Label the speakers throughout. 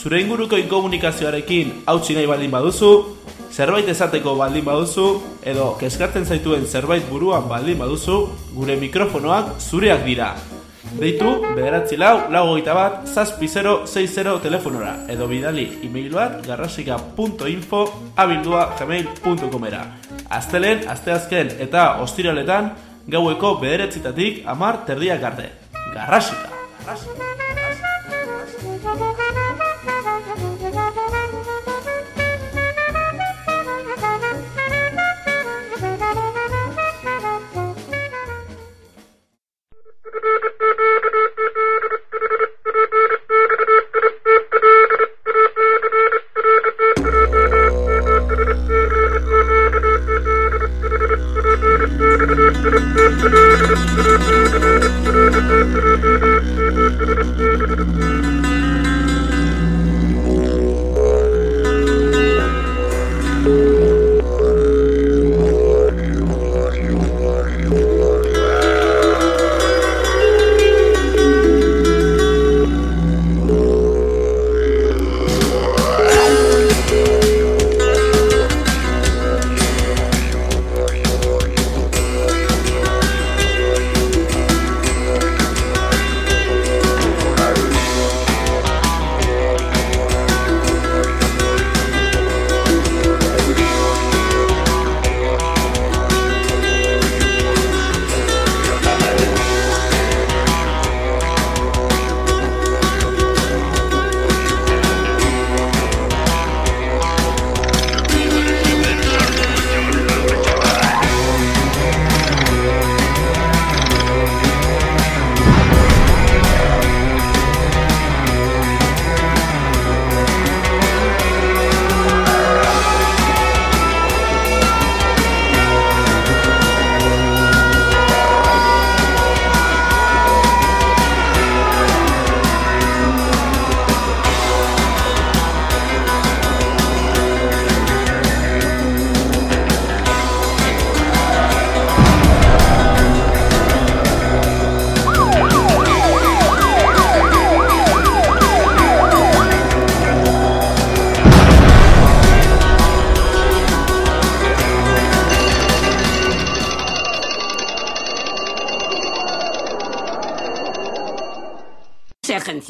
Speaker 1: zure inguruko inkomunikazioarekin hautsi nahi baldin baduzu, zerbait esateko baldin baduzu, edo kezkatzen zaituen zerbait buruan baldin baduzu, gure mikrofonoak zureak dira. Deitu, bederatzi lau, lau hogeita bat, zazpi 060 telefonora, edo bidali e-mail bat garrasika.info abildua gmail.com era. Aztelen, asteazken eta ostiraletan, gaueko bederetzitatik amar terdiak arte. Garrasika! Garrasika!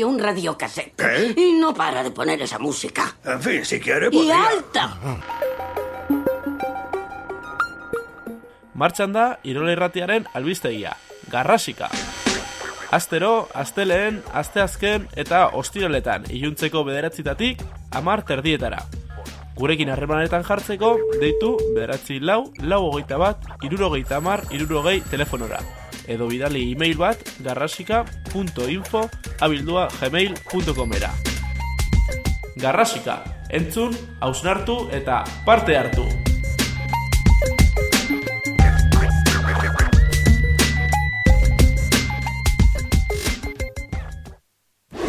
Speaker 2: Un radiocassette.
Speaker 3: ¿Qué?
Speaker 2: Y no para de poner esa música.
Speaker 3: En fin, si quiere,
Speaker 2: Y
Speaker 3: podría.
Speaker 2: alta.
Speaker 1: Martxan da Irola Irratiaren albistegia, Garrasika. Astero, asteleen, asteazken eta ostiraletan iluntzeko bederatzitatik amar terdietara. Gurekin harremanetan jartzeko, deitu bederatzi lau, lau hogeita bat, irurogeita amar, irurogei telefonora. Edo bidali e-mail bat garrasika.info abildua gmail.com era. Garrasika, entzun, hausnartu eta parte hartu.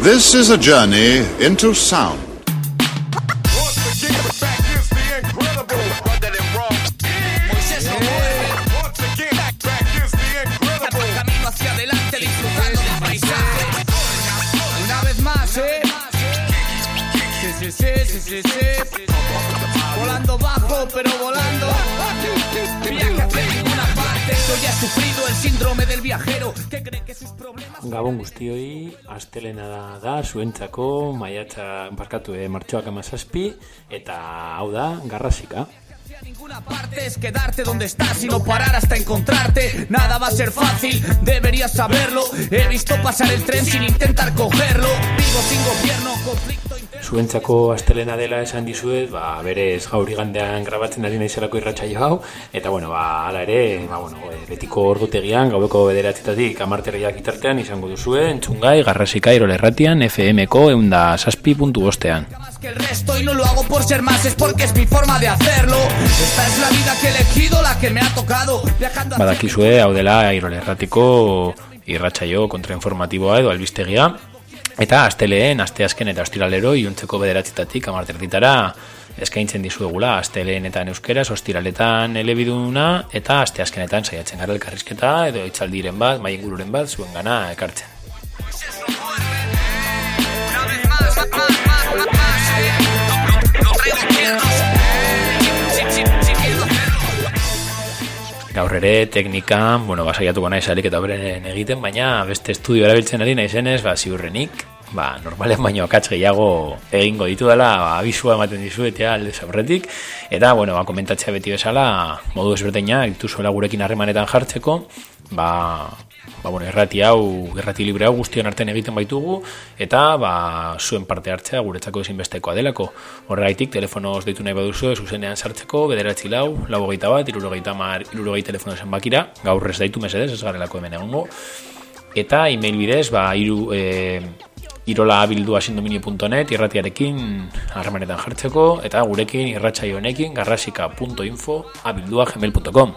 Speaker 4: This is a journey into sound.
Speaker 5: Sí, sí. Volando bajo, pero volando. Viaje hacia ninguna parte. Yo ya he sufrido el síndrome del viajero que cree que sus problemas.
Speaker 6: Gabon guztioi, astelena da, da zuentzako, maiatza, barkatu, eh, martxoak amazazpi, eta hau da, garrasika.
Speaker 5: Ninguna parte es quedarte donde estás y no parar hasta encontrarte. Nada va a ser fácil, deberías saberlo. He visto pasar el tren sin intentar cogerlo. Vivo sin gobierno, conflicto interno.
Speaker 6: Zuentzako astelena dela esan dizuet, ba, berez gaur igandean grabatzen ari naizelako irratsaio hau, eta bueno, ba, hala ere, ba, bueno, eh, betiko ordutegian, gaueko bederatzetatik amarterriak itartean izango duzue, entzungai, garrasika irolerratian, FM-ko eunda saspi puntu bostean.
Speaker 5: Que el resto y no lo hago por ser más, es porque es mi forma de hacerlo. Esta es la vida que he elegido, la que me ha tocado. Viajando
Speaker 6: Badakizue, hau dela irolerratiko irratsaio kontrainformatiboa edo albistegia, eta asteleen, asteazken eta ostiralero iluntzeko bederatzitatik amarterditara eskaintzen dizuegula asteleenetan euskeraz, ostiraletan elebiduna eta asteazkenetan saiatzen gara elkarrizketa edo itzaldiren bat, mai ingururen bat zuen gana ekartzen. Gaur ere teknikan, bueno, basaiatuko naiz alik eta beren egiten, baina beste estudio erabiltzen ari naizenez, ba, ziurrenik, ba, normalen baino akatz gehiago egingo ditu dela, ba, abisua ematen dizuetea alde zaurretik, eta, bueno, ba, komentatzea beti bezala, modu ezberdina, dituzuela gurekin harremanetan jartzeko, ba, ba, bueno, errati hau, errati libre hau guztion artean egiten baitugu, eta ba, zuen parte hartzea guretzako ezinbestekoa delako. Horregaitik, telefonoz deitu nahi baduzu, zuzenean sartzeko, bederatzi lau, lau hogeita bat, irurogeita mar, irurogeita telefono zen bakira, gaur ez daitu mesedez, ez garelako hemen egongo. Eta email bidez, ba, iru, e, irola abildu asindominio.net irratiarekin harremanetan jartzeko, eta gurekin irratsaio honekin garrasika.info abildua gmail.com.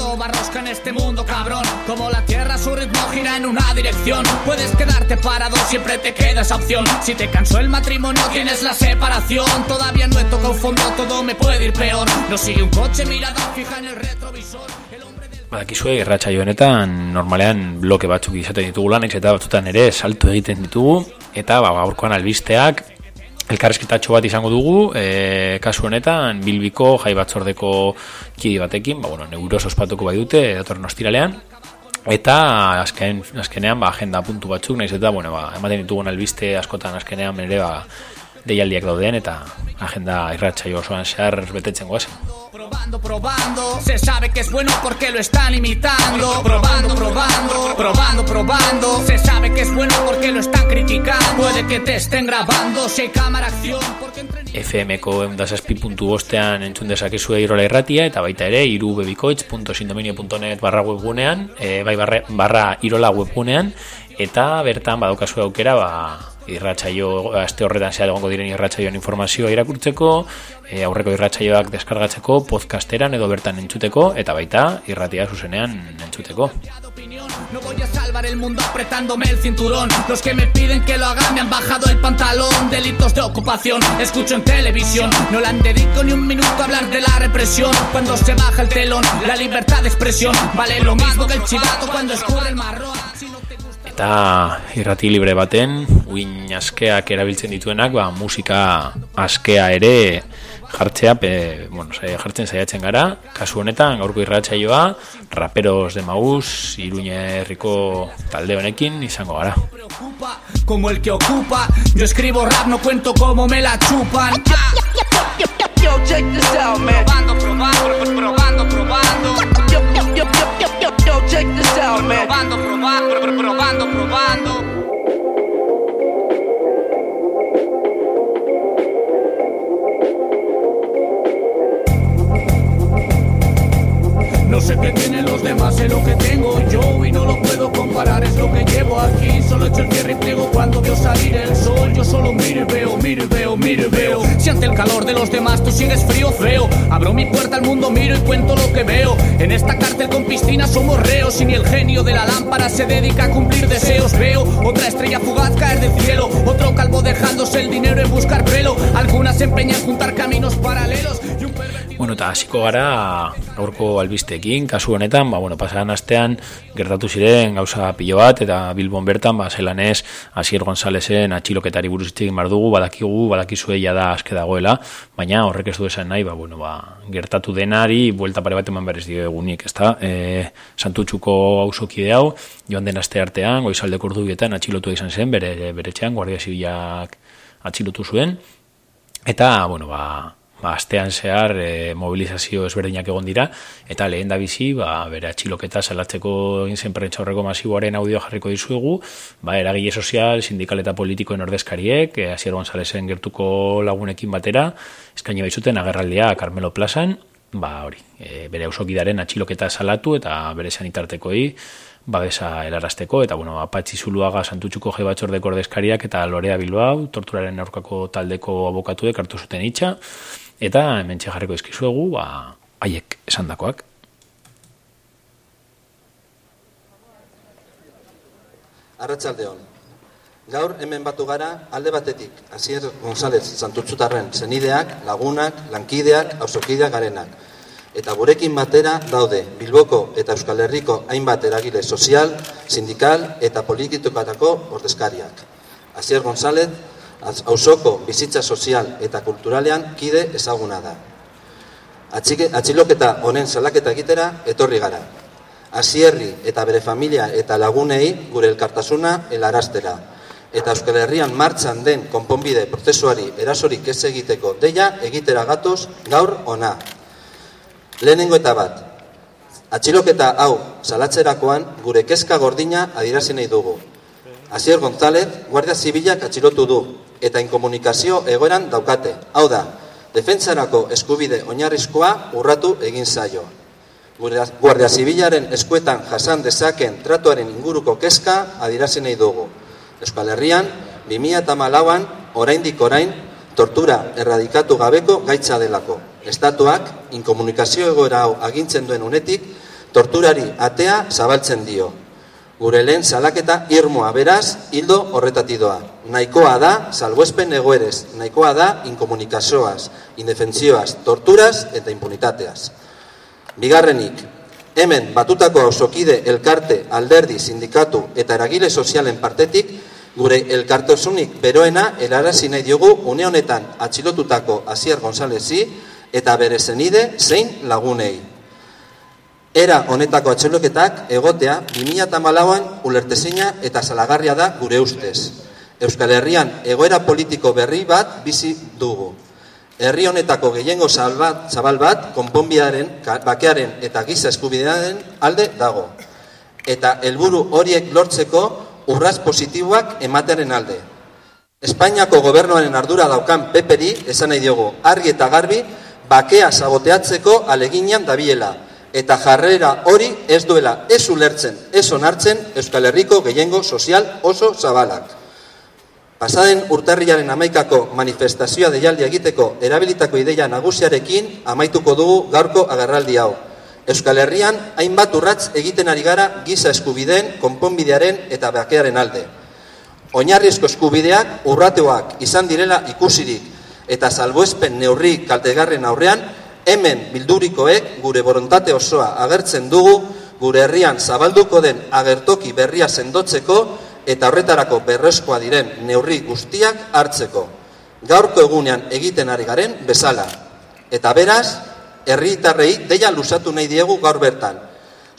Speaker 5: Todo barrosca en este mundo, cabrón. Como la tierra, su ritmo gira en una dirección. Puedes quedarte parado, siempre te queda esa opción. Si te cansó el matrimonio, tienes la separación. Todavía no he tocado fondo, todo me puede ir peor. No sigue un coche, mirada fija en el retrovisor. El hombre del...
Speaker 6: Badakizue, irratxa honetan normalean bloke batzuk izaten ditugu lan, eta batzutan ere salto egiten ditugu, eta ba, gaurkoan albisteak elkarrezketatxo bat izango dugu, e, kasu honetan, bilbiko jai batzordeko kidi batekin, ba, bueno, neuros ospatuko bai dute, datorren ostiralean, eta azken, azkenean ba, agenda puntu batzuk, naiz eta, bueno, ba, ematen ditugun albiste askotan azkenean ere ba, deialdiak dauden eta agenda irratxa osoan zehar betetzen guazen.
Speaker 5: Probando, probando, se sabe que es bueno porque lo están imitando. Probando, probando, probando, probando, se sabe que es bueno porque lo están criticando. Puede que te estén grabando, hay cámara acción,
Speaker 6: FMko eundazazpi puntu bostean entzun dezakezue irola irratia eta baita ere irubebikoitz.sindominio.net barra webgunean, e, bai barra, barra irola webgunean eta bertan badaukazu aukera ba, irratsaio aste horretan zehar egongo diren irratsaioan informazioa irakurtzeko, e, aurreko irratsaioak deskargatzeko, podcasteran edo bertan entzuteko, eta baita irratia zuzenean entzuteko.
Speaker 5: No voy a salvar el mundo apretándome el cinturón. Los que me piden que lo haga me han bajado el pantalón. Delitos de ocupación, escucho en televisión. No han dedico ni un minuto a hablar de la represión. Cuando se baja el telón, la libertad de expresión. Vale lo mismo que el chivato cuando escurre el marrón.
Speaker 6: Eta irrati libre baten, uin askeak erabiltzen dituenak, ba, musika askea ere jartzea, pe, bueno, sai- jartzen saiatzen gara, kasu honetan, gaurko irratsaioa, raperos de Maús, Iruña herriko talde honekin izango gara.
Speaker 5: preocupa como el que ocupa. Yo escribo rap, no cuento cómo me la chupan. Ah.
Speaker 3: Yo, check this out, man.
Speaker 5: Probando, probando, probando, probando.
Speaker 3: Check this out, man.
Speaker 5: Probando, probando, probando, probando. No sé qué tienen los demás, sé lo que tengo yo y no lo puedo calor de los demás tú sigues frío, feo. Abro mi puerta al mundo, miro y cuento lo que veo. En esta cárcel con piscina somos reos y ni el genio de la lámpara se dedica a cumplir deseos. Veo otra estrella fugaz caer del cielo, otro calvo dejándose el dinero en buscar pelo. Algunas se empeñan en juntar caminos paralelos.
Speaker 6: Bueno, eta hasiko gara gaurko albisteekin, kasu honetan, ba, bueno, pasadan astean gertatu ziren gauza pilo bat, eta Bilbon bertan, ba, zelanez, Asier Gonzalezen atxiloketari buruz hitz egin behar dugu, badakigu, badakizue ja da aske dagoela, baina horrek ez du esan nahi, ba, bueno, ba, gertatu denari, buelta pare bat eman berez dio egunik, ezta? E, Santutxuko hausokide hau, joan den aste artean, goizaldeko ordubietan atxilotu izan zen, bere, bere txean, guardia zibilak atxilotu zuen, Eta, bueno, ba, ba astean zehar e, mobilizazio ezberdinak egon dira, eta lehen da bizi, ba, bere atxiloketa salatzeko egin zen prentsa horreko masiboaren audio jarriko dizuegu, ba, eragile sozial, sindikal eta politikoen ordezkariek, e, Asier Gonzalezen gertuko lagunekin batera, eskaini baizuten agerraldia Carmelo Plazan, ba, hori, e, bere ausokidaren atxiloketa salatu eta bere sanitartekoi, babesa helarazteko, eta bueno, apatxi zuluaga santutxuko je batzordeko ordezkariak eta Lorea Bilbao, torturaren aurkako taldeko abokatuek hartu zuten hitza eta hemen jarriko izkizuegu, ba, haiek esandakoak.
Speaker 7: Arratsaldeon. Gaur hemen batu gara alde batetik Asier González Santutxutarren zenideak, lagunak, lankideak, auzokideak garenak. Eta gurekin batera daude Bilboko eta Euskal Herriko hainbat eragile sozial, sindikal eta politikotako ordezkariak. Asier González auzoko bizitza sozial eta kulturalean kide ezaguna da. Atxike, atxiloketa honen salaketa egitera etorri gara. Asierri eta bere familia eta lagunei gure elkartasuna helaraztera. Eta Euskal Herrian martxan den konponbide prozesuari erasorik ez egiteko deia egitera gatoz gaur ona. Lehenengo eta bat, atxiloketa hau salatzerakoan gure kezka gordina adirazi nahi dugu. Asier González, Guardia Zibilak atxilotu du, eta inkomunikazio egoeran daukate. Hau da, defentsarako eskubide oinarrizkoa urratu egin zaio. Guardia- Zibilaren eskuetan jasan dezaken tratuaren inguruko kezka adirazi nahi dugu. Euskal Herrian, 2008an, oraindik orain, tortura erradikatu gabeko gaitza delako. Estatuak, inkomunikazio egoera hau agintzen duen unetik, torturari atea zabaltzen dio. Gure lehen salaketa irmoa beraz, hildo horretatidoa. Nahikoa da, salbuespen egoerez, nahikoa da, inkomunikazioaz, indefentzioaz, torturaz eta impunitateaz. Bigarrenik, hemen batutako ausokide elkarte, alderdi, sindikatu eta eragile sozialen partetik, gure elkartasunik beroena helarazi nahi diogu une honetan atxilotutako Asier Gonzalezi eta bere zenide zein lagunei. Era honetako atxeloketak egotea 2008an ulertezina eta salagarria da gure ustez. Euskal Herrian egoera politiko berri bat bizi dugu. Herri honetako gehiengo zabal bat, ka- bakearen eta giza eskubidearen alde dago. Eta helburu horiek lortzeko urraz positiboak ematearen alde. Espainiako gobernuaren ardura daukan peperi esan nahi diogu, argi eta garbi, bakea saboteatzeko aleginan dabiela, eta jarrera hori ez duela ez ulertzen, ez onartzen Euskal Herriko gehiengo sozial oso zabalak. Pasaden urtarriaren amaikako manifestazioa deialdi egiteko erabilitako ideia nagusiarekin amaituko dugu gaurko agerraldi hau. Euskal Herrian hainbat urratz egiten ari gara giza eskubideen, konponbidearen eta bakearen alde. Oinarrizko eskubideak urrateoak izan direla ikusirik eta salbuespen neurri kaltegarren aurrean hemen bildurikoek gure borontate osoa agertzen dugu gure herrian zabalduko den agertoki berria sendotzeko eta horretarako berrezkoa diren neurri guztiak hartzeko. Gaurko egunean egiten ari garen bezala. Eta beraz, herritarrei deia lusatu nahi diegu gaur bertan.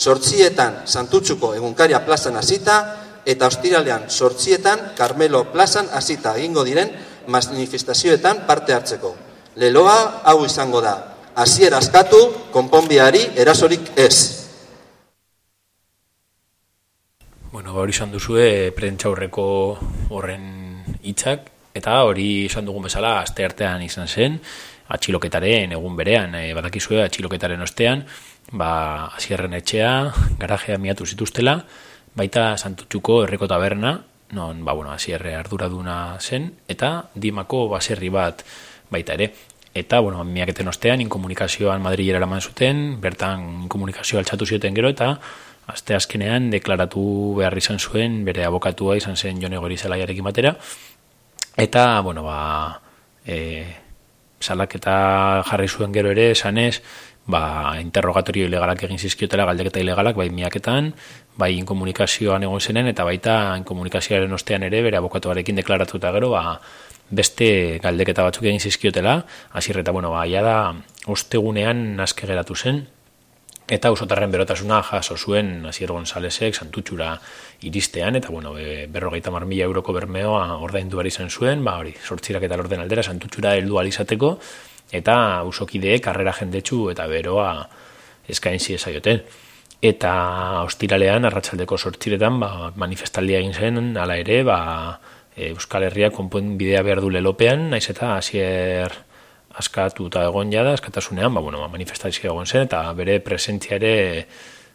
Speaker 7: Sortzietan Santutxuko egunkaria plazan hasita eta ostiralean sortzietan Carmelo plazan hasita egingo diren manifestazioetan parte hartzeko. Leloa hau izango da. Hasiera askatu, konponbiari erasorik ez.
Speaker 6: Bueno, ba, hori izan duzue prentxaurreko horren hitzak eta hori izan dugun bezala aste artean izan zen atxiloketaren egun berean, e, badakizue atxiloketaren ostean, ba, azierren etxea, garajea miatu zituztela, baita Santutxuko erreko taberna, non, ba, bueno, azierre arduraduna zen, eta dimako baserri bat baita ere. Eta, bueno, miaketen ostean, inkomunikazioan Madrilera eraman zuten, bertan inkomunikazioa altxatu zioten gero, eta aste azkenean deklaratu behar izan zuen, bere abokatua izan zen jone gorizalaiarekin batera, eta, bueno, ba, e, salaketa jarri zuen gero ere, esanez, ba, interrogatorio ilegalak egin zizkiotela, galdeketa ilegalak, bai miaketan, bai inkomunikazioan egon zenen, eta baita inkomunikazioaren ostean ere, bere abokatuarekin deklaratuta gero, ba, beste galdeketa batzuk egin zizkiotela, azirreta, bueno, ba, ja da, ostegunean aske geratu zen, eta usotarren berotasuna jaso zuen Asier Gonzalezek santutxura iristean, eta bueno, be, berrogeita mar mila euroko bermeoa ordaindu behar izan zuen, ba hori, sortzirak eta lorden aldera santutxura heldu alizateko, eta usokideek karrera jendetsu eta beroa eskain ziezaioten. Eta ostiralean, arratsaldeko sortziretan, ba, manifestaldia egin zen, hala ere, ba, Euskal Herria konpuen bidea behar du lelopean, naiz eta Asier askatu eta egon jada, askatasunean, ba, bueno, ba, manifestazio egon zen, eta bere presentzia ere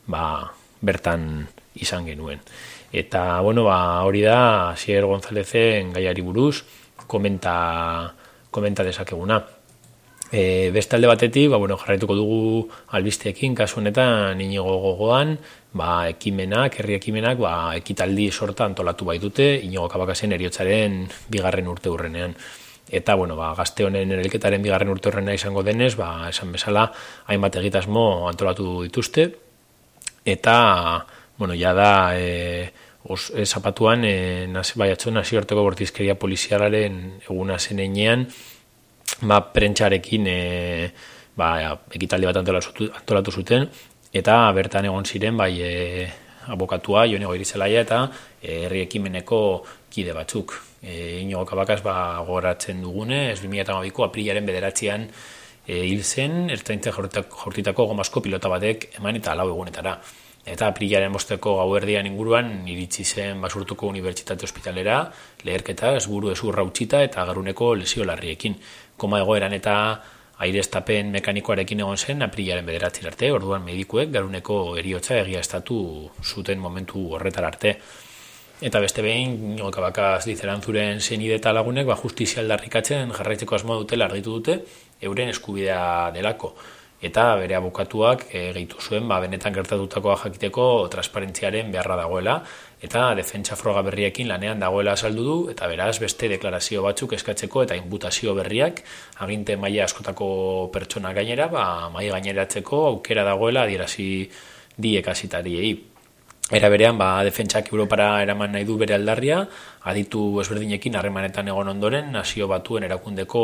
Speaker 6: ba, bertan izan genuen. Eta, bueno, ba, hori da, Asier Gonzalezen gaiari buruz, komenta, komenta dezakeguna. E, beste alde batetik, ba, bueno, jarraituko dugu albisteekin, kasu honetan, inigo gogoan, ba, ekimenak, herri ekimenak, ba, ekitaldi sorta antolatu baitute, inigo kabakazen eriotzaren bigarren urte hurrenean. Eta, bueno, ba, gazte honen erelketaren bigarren urte horrena izango denez, ba, esan bezala, hainbat egitasmo antolatu dituzte. Eta, bueno, ja da, e, os, e, zapatuan, e, naz, bai atzo, bortizkeria polizialaren eguna zen einean, ba, prentxarekin e, ba, ekitaldi bat antolatu, antolatu zuten, eta bertan egon ziren, bai, e, abokatua, Jone Goirizelaia, eta e, herri ekimeneko kide batzuk. E, Inigo Kabakaz, ba, goratzen dugune, ez 2008ko aprilaren bederatzean e, hil zen, ertzaintzen jortitako gomazko pilota batek eman eta lau egunetara. Eta aprilaren bosteko gauerdian inguruan iritsi zen basurtuko unibertsitate ospitalera, leherketa, esburu ezurra utxita eta garuneko lesio larriekin. Koma egoeran eta aireztapen mekanikoarekin egon zen aprilaren bederatzi arte, orduan medikuek garuneko eriotza egia estatu zuten momentu horretar arte. Eta beste behin, nioka bakaz dizeran zuren zenide eta lagunek, ba, justizia aldarrikatzen jarraitzeko asmo dutela argitu dute, euren eskubidea delako. Eta bere abokatuak e, gehitu zuen, ba, benetan gertatutakoa jakiteko transparentziaren beharra dagoela, eta defentsa froga berriekin lanean dagoela azaldu du, eta beraz beste deklarazio batzuk eskatzeko eta inbutazio berriak aginte maila askotako pertsona gainera, ba, maila gaineratzeko aukera dagoela adierazi diek azitariei. Era berean, ba, defentsak Europara eraman nahi du bere aldarria, aditu ezberdinekin harremanetan egon ondoren, nazio batuen erakundeko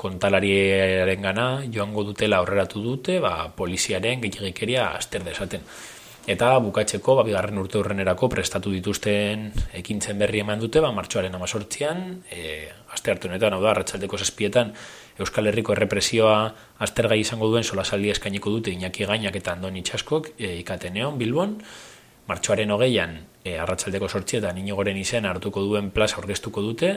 Speaker 6: kontalariaren gana, joango dutela aurreratu dute, ba, poliziaren gehiagikeria aster desaten. Eta bukatzeko, ba, bigarren urte horrenerako prestatu dituzten ekintzen berri eman dute, ba, martxoaren amazortzian, e, aste hartu honetan, hau da, ratxaldeko zazpietan, Euskal Herriko errepresioa astergai izango duen solasaldi eskainiko dute Iñaki Gainak eta Andoni Txaskok e, ikateneon, Bilbon, martxoaren hogeian, e, arratsaldeko sortxietan, inigoren izen hartuko duen plaza aurkeztuko dute,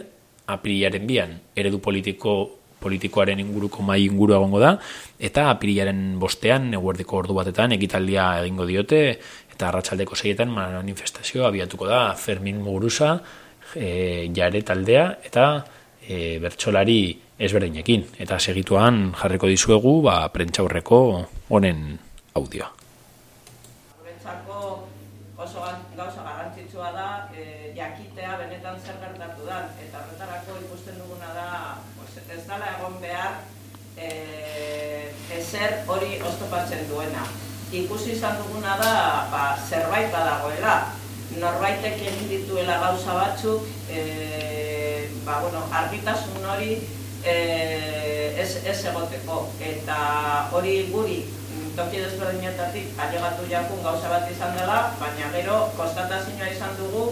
Speaker 6: aprilaren bian, eredu politiko politikoaren inguruko mai inguru egongo da, eta apirilaren bostean, eguerdiko ordu batetan, ekitaldia egingo diote, eta arratsaldeko zeietan manifestazio abiatuko da Fermin Muguruza, e, jare taldea, eta e, bertsolari ezberdinekin. Eta segituan jarriko dizuegu, ba, prentxaurreko honen audioa.
Speaker 8: Guretzako oso gauza garrantzitsua da e, jakitea benetan zer gertatu da eta horretarako ikusten duguna da pues, ez dala egon behar e, ezer hori oztopatzen duena. Ikusi izan duguna da ba, zerbait badagoela, norbaitek egin dituela gauza batzuk e, ba, bueno, argitasun hori e, ez, ez egoteko eta hori guri toki desberdinetatik ailegatu jakun gauza bat izan dela, baina gero konstatazioa izan dugu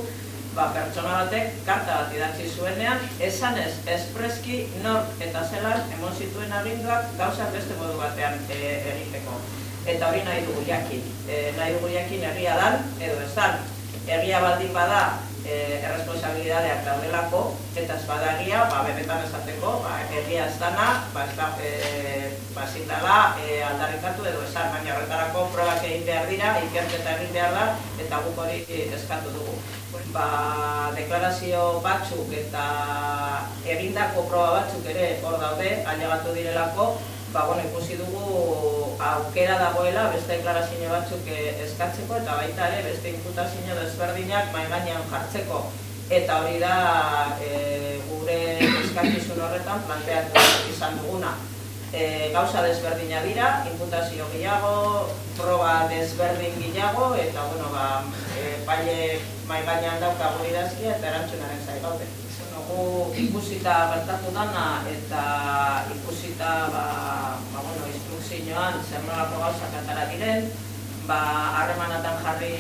Speaker 8: ba, pertsona batek karta bat idatzi zuenean, esan ez, espreski nor eta zelan emon zituen aginduak gauza beste modu batean e, egiteko. Eta hori nahi dugu jakin. E, nahi dugu jakin egia dan, edo esan, egia baldin bada e, erresponsabilidadeak daudelako, eta ez badagia, ba, benetan esateko, ba, egia ez dana, ba, ez da, e, ba, zindala, e, aldarrikatu edo esan, baina horretarako probak egin behar dira, ikerketa egin behar da, eta guk hori eskatu dugu. Ba, deklarazio batzuk eta egindako proba batzuk ere hor daude, ailegatu direlako, ba, bueno, ikusi dugu aukera dagoela beste deklarazio batzuk eskatzeko eta baita ere beste imputazio desberdinak mai jartzeko eta hori da e, gure eskakizun horretan planteatu izan duguna. E, gauza desberdina dira, imputazio gehiago, proba desberdin gehiago eta bueno, ba, e, paile mai gainean dauka guri dazkia eta erantzunaren zai gaude gu ikusita bertatu dana eta ikusita ba, ba, bueno, instrukzioan zer nolako gauzak atara diren, ba, harremanatan jarri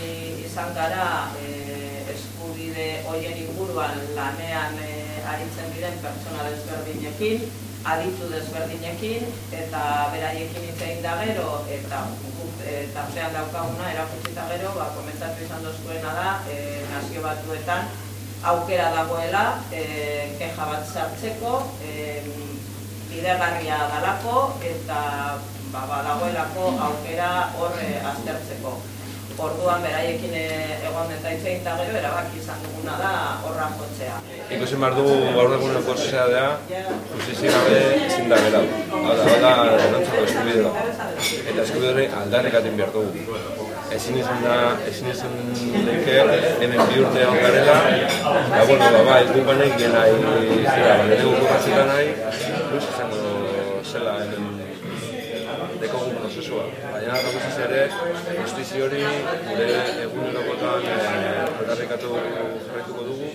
Speaker 8: izan gara e, eskubide hoien inguruan lanean e, aritzen diren pertsona desberdinekin, aditu desberdinekin eta beraiekin hitz da gero eta eta zean daukaguna erakutsita gero ba komentatu izan dozkuena da e, nazio batuetan aukera dagoela e, keja bat sartzeko, e, bidegarria dalako eta ba, badagoelako aukera horre aztertzeko. Orduan beraiekin egon eta itzein eta gero erabaki izan duguna da horra jotzea.
Speaker 9: Ikusi behar du gaur egun ekosea da, justizi gabe ezin da gera. Hau da, hau da, denontzako eskubidea. Eta eskubide aldarrikatin behar dugu ezin izan da, ezin izan leke, hemen bi urte egon garela, eta bueno, ba, bai, guk banek gen nahi, zera, baina dugu kurratzika nahi, plus izango zela hemen dekogun prozesua. Bai, Baina gara guztiz ere, justizio hori gure egunerokotan eh, aldarrikatu jarraituko dugu.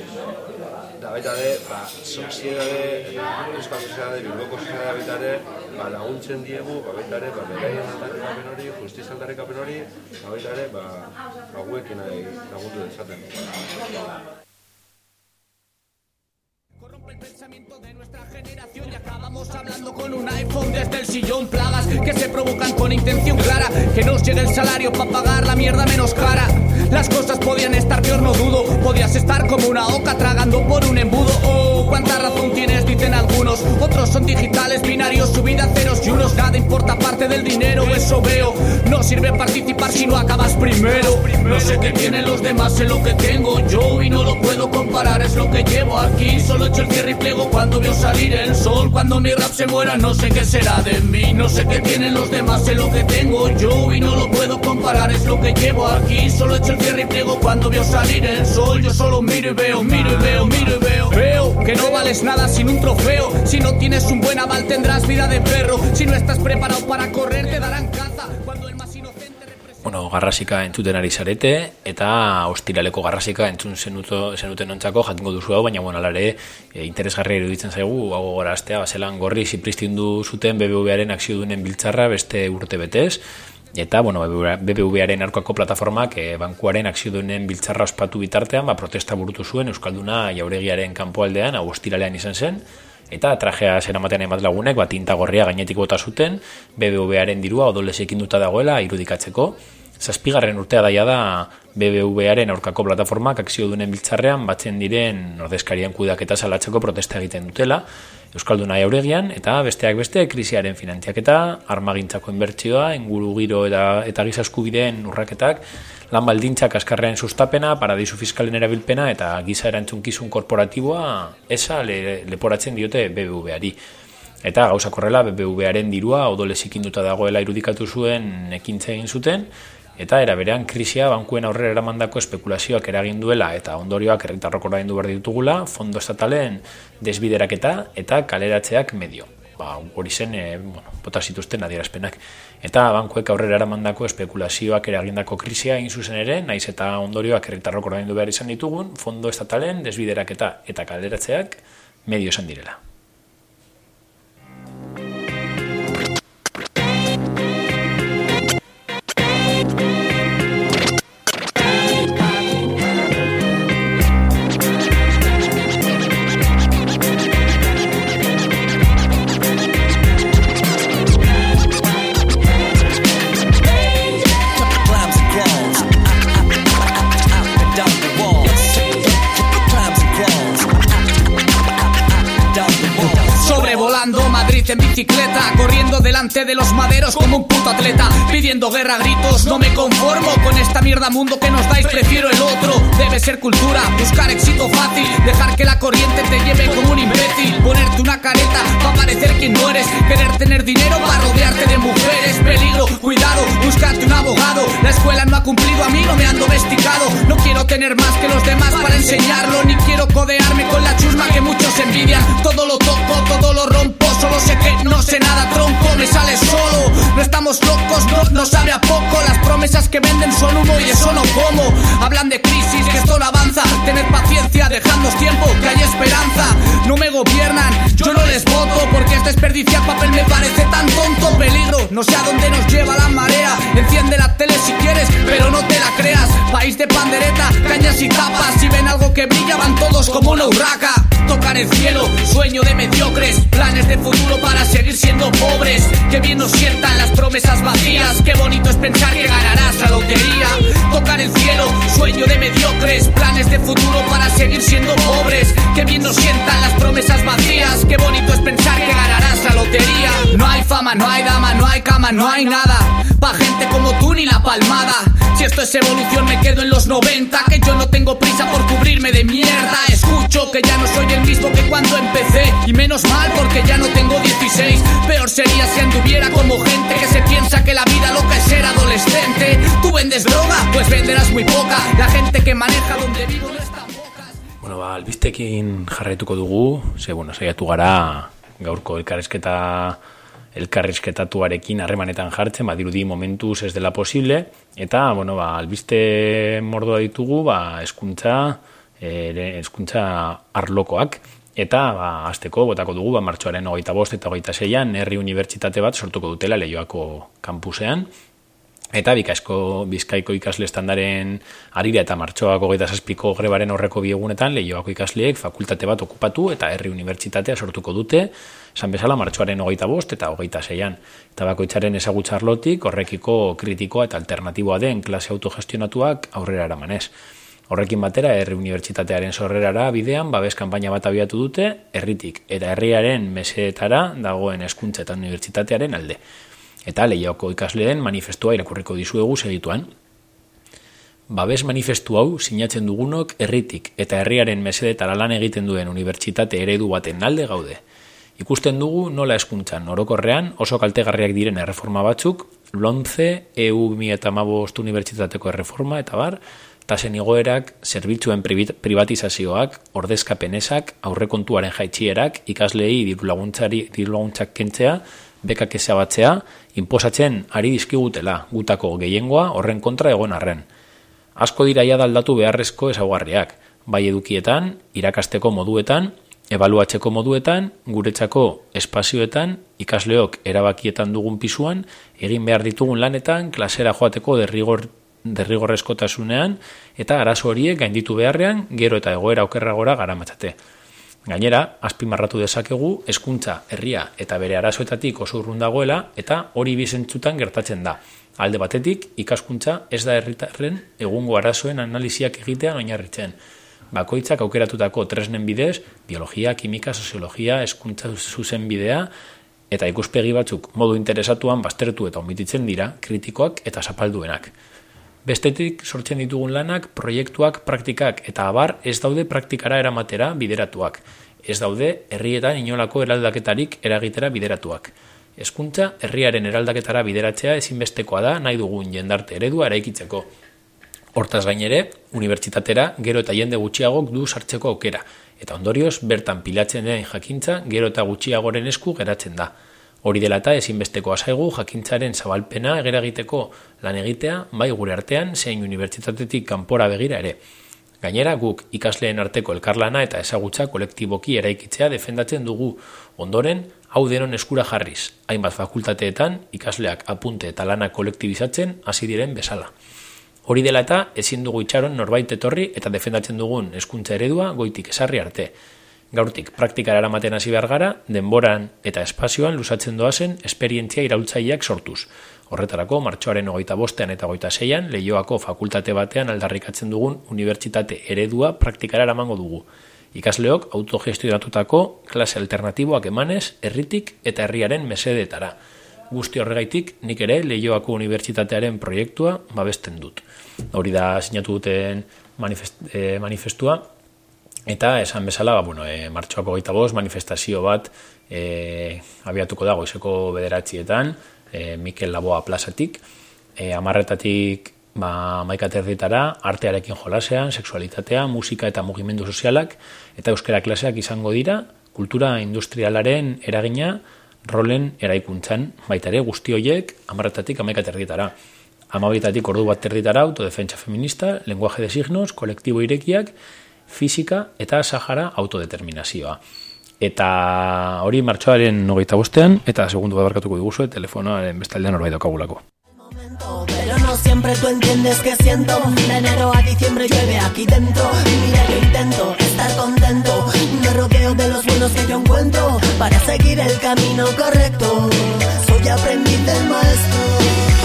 Speaker 9: Baita ere, ba, soziedade, euskal soziedade, bilboko soziedade baita ere, ba, laguntzen diegu, ba, baita ere, ba, beraien aldarrikapen hori, justiz aldarrikapen hori, ba, baita ere, ba, ba, guekin nahi lagundu dezaten.
Speaker 5: El pensamiento de nuestra generación y acabamos hablando con un iPhone desde el sillón. Plagas que se provocan con intención clara. Que nos llegue el salario para pagar la mierda menos cara. Las cosas podían estar peor, no dudo. Podías estar como una oca tragando por un embudo. Oh, cuánta razón tienes, dicen algunos. Otros son digitales, binarios, su vida ceros y unos. Nada importa parte del dinero, eso veo. No sirve participar si no acabas primero. No sé qué tienen los demás, sé lo que tengo yo y no lo puedo comparar. Es lo que llevo aquí. Solo echo el cierre y pliego cuando veo salir el sol. Cuando mi rap se muera, no sé qué será de mí. No sé qué tienen los demás, sé lo que tengo yo y no lo puedo comparar. Es lo que llevo aquí. Solo echo el cierre y pliego cuando veo salir el sol. Yo solo miro y veo, miro y veo, miro y veo. Veo que no vales nada sin un trofeo. Si no tienes un buen aval, tendrás vida de perro. Si no estás preparado para correr, te darán caza.
Speaker 6: Bueno, garrasika entzuten ari zarete, eta ostiraleko garrasika entzun zenuto, zenuten ontzako jakingo duzu hau, baina bueno, alare e, interesgarria iruditzen zaigu, hau goraztea, bazelan gorri zipristindu zuten BBVaren akziodunen biltzarra beste urte betez, Eta, bueno, BBVaren arkoako plataformak e, bankuaren akziodunen biltzarra ospatu bitartean, ba, protesta burutu zuen Euskalduna jauregiaren kanpoaldean, hau ostiralean izan zen, eta trajea zeramatean emat lagunek, bat tinta gorria gainetik bota zuten, BBVaren dirua odolesekin duta dagoela irudikatzeko. Zazpigarren urtea daia da BBVaren aurkako plataformak akziodunen biltzarrean batzen diren ordezkarien kudak eta salatzeko protesta egiten dutela, Euskalduna jauregian, eta besteak beste krisiaren finantziaketa, armagintzako inbertsioa, inguru giro eta, eta gizaskubideen urraketak, lan baldintzak askarrean sustapena, paradisu fiskalen erabilpena eta giza erantzunkizun korporatiboa esa le, leporatzen diote BBVari. Eta gauza korrela BBVaren dirua odolezik induta dagoela irudikatu zuen ekintza egin zuten, eta era berean krisia bankuen aurrera eramandako espekulazioak eragin duela eta ondorioak herritarrok oraindu behar ditugula fondo estatalen desbideraketa eta kaleratzeak medio. Ba, hori zen, e, bueno, bota zituzten adierazpenak. Eta bankuek aurrera eramandako espekulazioak eragindako krisia egin zuzen ere, naiz eta ondorioak herritarrok oraindu behar izan ditugun, fondo estatalen desbideraketa eta kaleratzeak medio esan direla.
Speaker 5: can be bicicleta, corriendo delante de los maderos como un puto atleta, pidiendo guerra a gritos. No me conformo con esta mierda mundo que nos dais, prefiero el otro. Debe ser cultura, buscar éxito fácil, dejar que la corriente te lleve como un imbécil, ponerte una careta para parecer quien no eres, querer tener dinero para rodearte de mujeres. Peligro, cuidado, buscarte un abogado. La escuela no ha cumplido, a mí no me han domesticado. No quiero tener más que los demás para enseñarlo, ni quiero codearme con la chusma que muchos envidian. Todo lo toco, todo lo rompo, solo sé que no sé nada, tronco, me sale solo. No estamos locos, no nos sabe a poco. Las promesas que venden son humo y eso no como. Hablan de crisis, que esto no avanza. Tened paciencia, dejadnos tiempo, que hay esperanza. No me gobiernan, yo no les voto, porque es desperdiciar papel me parece tan tonto. Peligro, no sé a dónde nos lleva la marea. Enciende la tele si quieres, pero no te la creas. País de pandereta, cañas y tapas. Si ven algo que brilla, van todos como una urraca. Tocar el cielo, sueño de mediocres. Planes de futuro para seguir siendo pobres. Que bien nos sientan las promesas vacías. Qué bonito es pensar que ganarás la lotería. Tocar el cielo, sueño de mediocres. Planes de futuro para seguir siendo pobres. Que bien nos sientan las promesas vacías. Qué bonito es pensar que ganarás la lotería. No hay fama, no hay dama, no hay cama, no hay nada. Pa' gente como tú ni la palmada. Si esto es evolución, me quedo en los 90. Que yo no tengo prisa por cubrirme de mierda. Escucho que ya no soy el mismo que cuando empecé. Y menos mal porque ya no tengo 16. Peor sería si anduviera como gente que se piensa que la vida loca es ser adolescente. Tú vendes droga, pues venderás muy poca. La gente que maneja donde vivo no está
Speaker 6: Bueno, ba, albistekin jarraituko dugu, ze, bueno, saiatu gara gaurko elkarrezketa elkarrizketatuarekin harremanetan jartzen, badirudi momentuz ez dela posible, eta, bueno, ba, albiste mordoa ditugu, ba, eskuntza, ere, eskuntza arlokoak, eta, ba, azteko, botako dugu, ba, martxoaren hogeita bost eta hogeita zeian, herri unibertsitate bat sortuko dutela lehioako kampusean, Eta bikaizko, bizkaiko ikasle estandaren arira eta martxoako gaita zazpiko grebaren horreko biegunetan lehioako ikasleek fakultate bat okupatu eta herri unibertsitatea sortuko dute, esan bezala martxoaren hogeita bost eta hogeita zeian. Eta bakoitzaren ezagutxarlotik horrekiko kritikoa eta alternatiboa den klase autogestionatuak aurrera eramanez. Horrekin batera, herri unibertsitatearen sorrerara bidean, babes kanpaina bat abiatu dute, herritik eta herriaren meseetara dagoen eskuntza eta unibertsitatearen alde eta lehiako ikasleen manifestua irakurriko dizuegu segituan. Babes manifestu hau sinatzen dugunok herritik eta herriaren mesedetara lan egiten duen unibertsitate eredu baten alde gaude. Ikusten dugu nola eskuntzan orokorrean oso kaltegarriak diren erreforma batzuk, LONCE, EU 2008 unibertsitateko erreforma eta bar, tasen igoerak, zerbitzuen privatizazioak, ordezkapenesak, aurrekontuaren jaitxierak, ikaslei dirulaguntzak kentzea, bekak batzea, inposatzen ari dizkigutela gutako gehiengoa horren kontra egon arren. Asko dira ja aldatu beharrezko ezaugarriak, bai edukietan, irakasteko moduetan, ebaluatzeko moduetan, guretzako espazioetan, ikasleok erabakietan dugun pisuan, egin behar ditugun lanetan, klasera joateko derrigor, derrigorrezkotasunean, eta arazo horiek gainditu beharrean, gero eta egoera okerragora gara matzate. Gainera, azpimarratu dezakegu, hezkuntza herria eta bere arazoetatik oso urrun dagoela eta hori bizentzutan gertatzen da. Alde batetik, ikaskuntza ez da herritarren egungo arazoen analiziak egitea oinarritzen. Bakoitzak aukeratutako tresnen bidez, biologia, kimika, soziologia, hezkuntza zuzen bidea, eta ikuspegi batzuk modu interesatuan baztertu eta omititzen dira, kritikoak eta zapalduenak. Bestetik sortzen ditugun lanak, proiektuak, praktikak eta abar ez daude praktikara eramatera bideratuak. Ez daude herrietan inolako eraldaketarik eragitera bideratuak. Hezkuntza herriaren eraldaketara bideratzea ezinbestekoa da nahi dugun jendarte eredua eraikitzeko. Hortaz gain ere, unibertsitatera gero eta jende gutxiagok du sartzeko aukera, eta ondorioz bertan pilatzen den jakintza gero eta gutxiagoren esku geratzen da. Hori dela eta ezinbesteko azaigu jakintzaren zabalpena egeragiteko lan egitea, bai gure artean, zein unibertsitatetik kanpora begira ere. Gainera guk ikasleen arteko elkarlana eta ezagutza kolektiboki eraikitzea defendatzen dugu ondoren hau denon eskura jarriz, hainbat fakultateetan ikasleak apunte eta lana kolektibizatzen hasi diren bezala. Hori dela eta ezin dugu itxaron norbait etorri eta defendatzen dugun hezkuntza eredua goitik esarri arte, Gaurtik, praktikara eramaten hasi behar gara, denboran eta espazioan lusatzen doazen esperientzia iraultzaileak sortuz. Horretarako, martxoaren hogeita bostean eta hogeita zeian, lehioako fakultate batean aldarrikatzen dugun unibertsitate eredua praktikara eramango dugu. Ikasleok autogestionatutako klase alternatiboak emanez, herritik eta herriaren mesedetara. Guzti horregaitik, nik ere lehioako unibertsitatearen proiektua babesten dut. Hori da sinatu duten manifest, eh, manifestua, Eta esan bezala, ba, bueno, e, martxoako gaita boz, manifestazio bat e, abiatuko dago izeko bederatzietan, e, Mikel Laboa plazatik, e, amarretatik ba, maikaterditara, artearekin jolasean, sexualitatea, musika eta mugimendu sozialak, eta euskara klaseak izango dira, kultura industrialaren eragina, rolen eraikuntzan, baita ere guzti horiek amarretatik amaikaterditara. Amabitatik ordu bat terditara, autodefentsa feminista, lenguaje de signos, kolektibo irekiak, fisika eta Sahara autodeterminazioa. Eta hori martxoaren nogeita bostean, eta segundu bat barkatuko diguzu, telefonoaren bestaldean horbait daukagulako.
Speaker 10: Pero no siempre tú entiendes que siento. De enero a diciembre llueve aquí dentro. Mira yo intento estar contento. Me roqueo de los buenos que yo encuentro Para seguir el camino correcto. Soy aprendiz del maestro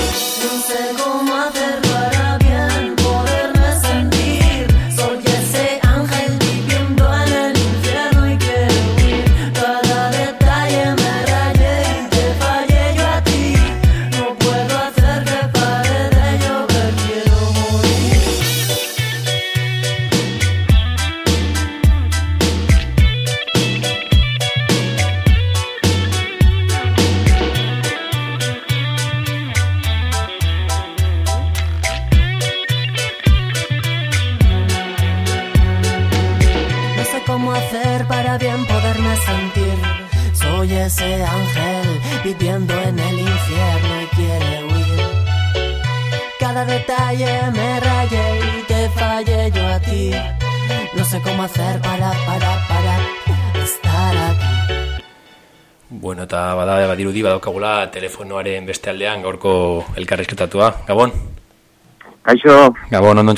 Speaker 10: ese ángel viviendo en el infierno y quiere huir. Cada detalle me rayé y te fallé yo a ti. No sé cómo hacer para, para, para estar aquí.
Speaker 6: Bueno, eta bada badirudi badaukagula telefonoaren beste aldean gaurko elkarrizketatua. Gabon?
Speaker 11: Kaixo,
Speaker 6: Gabon, ondo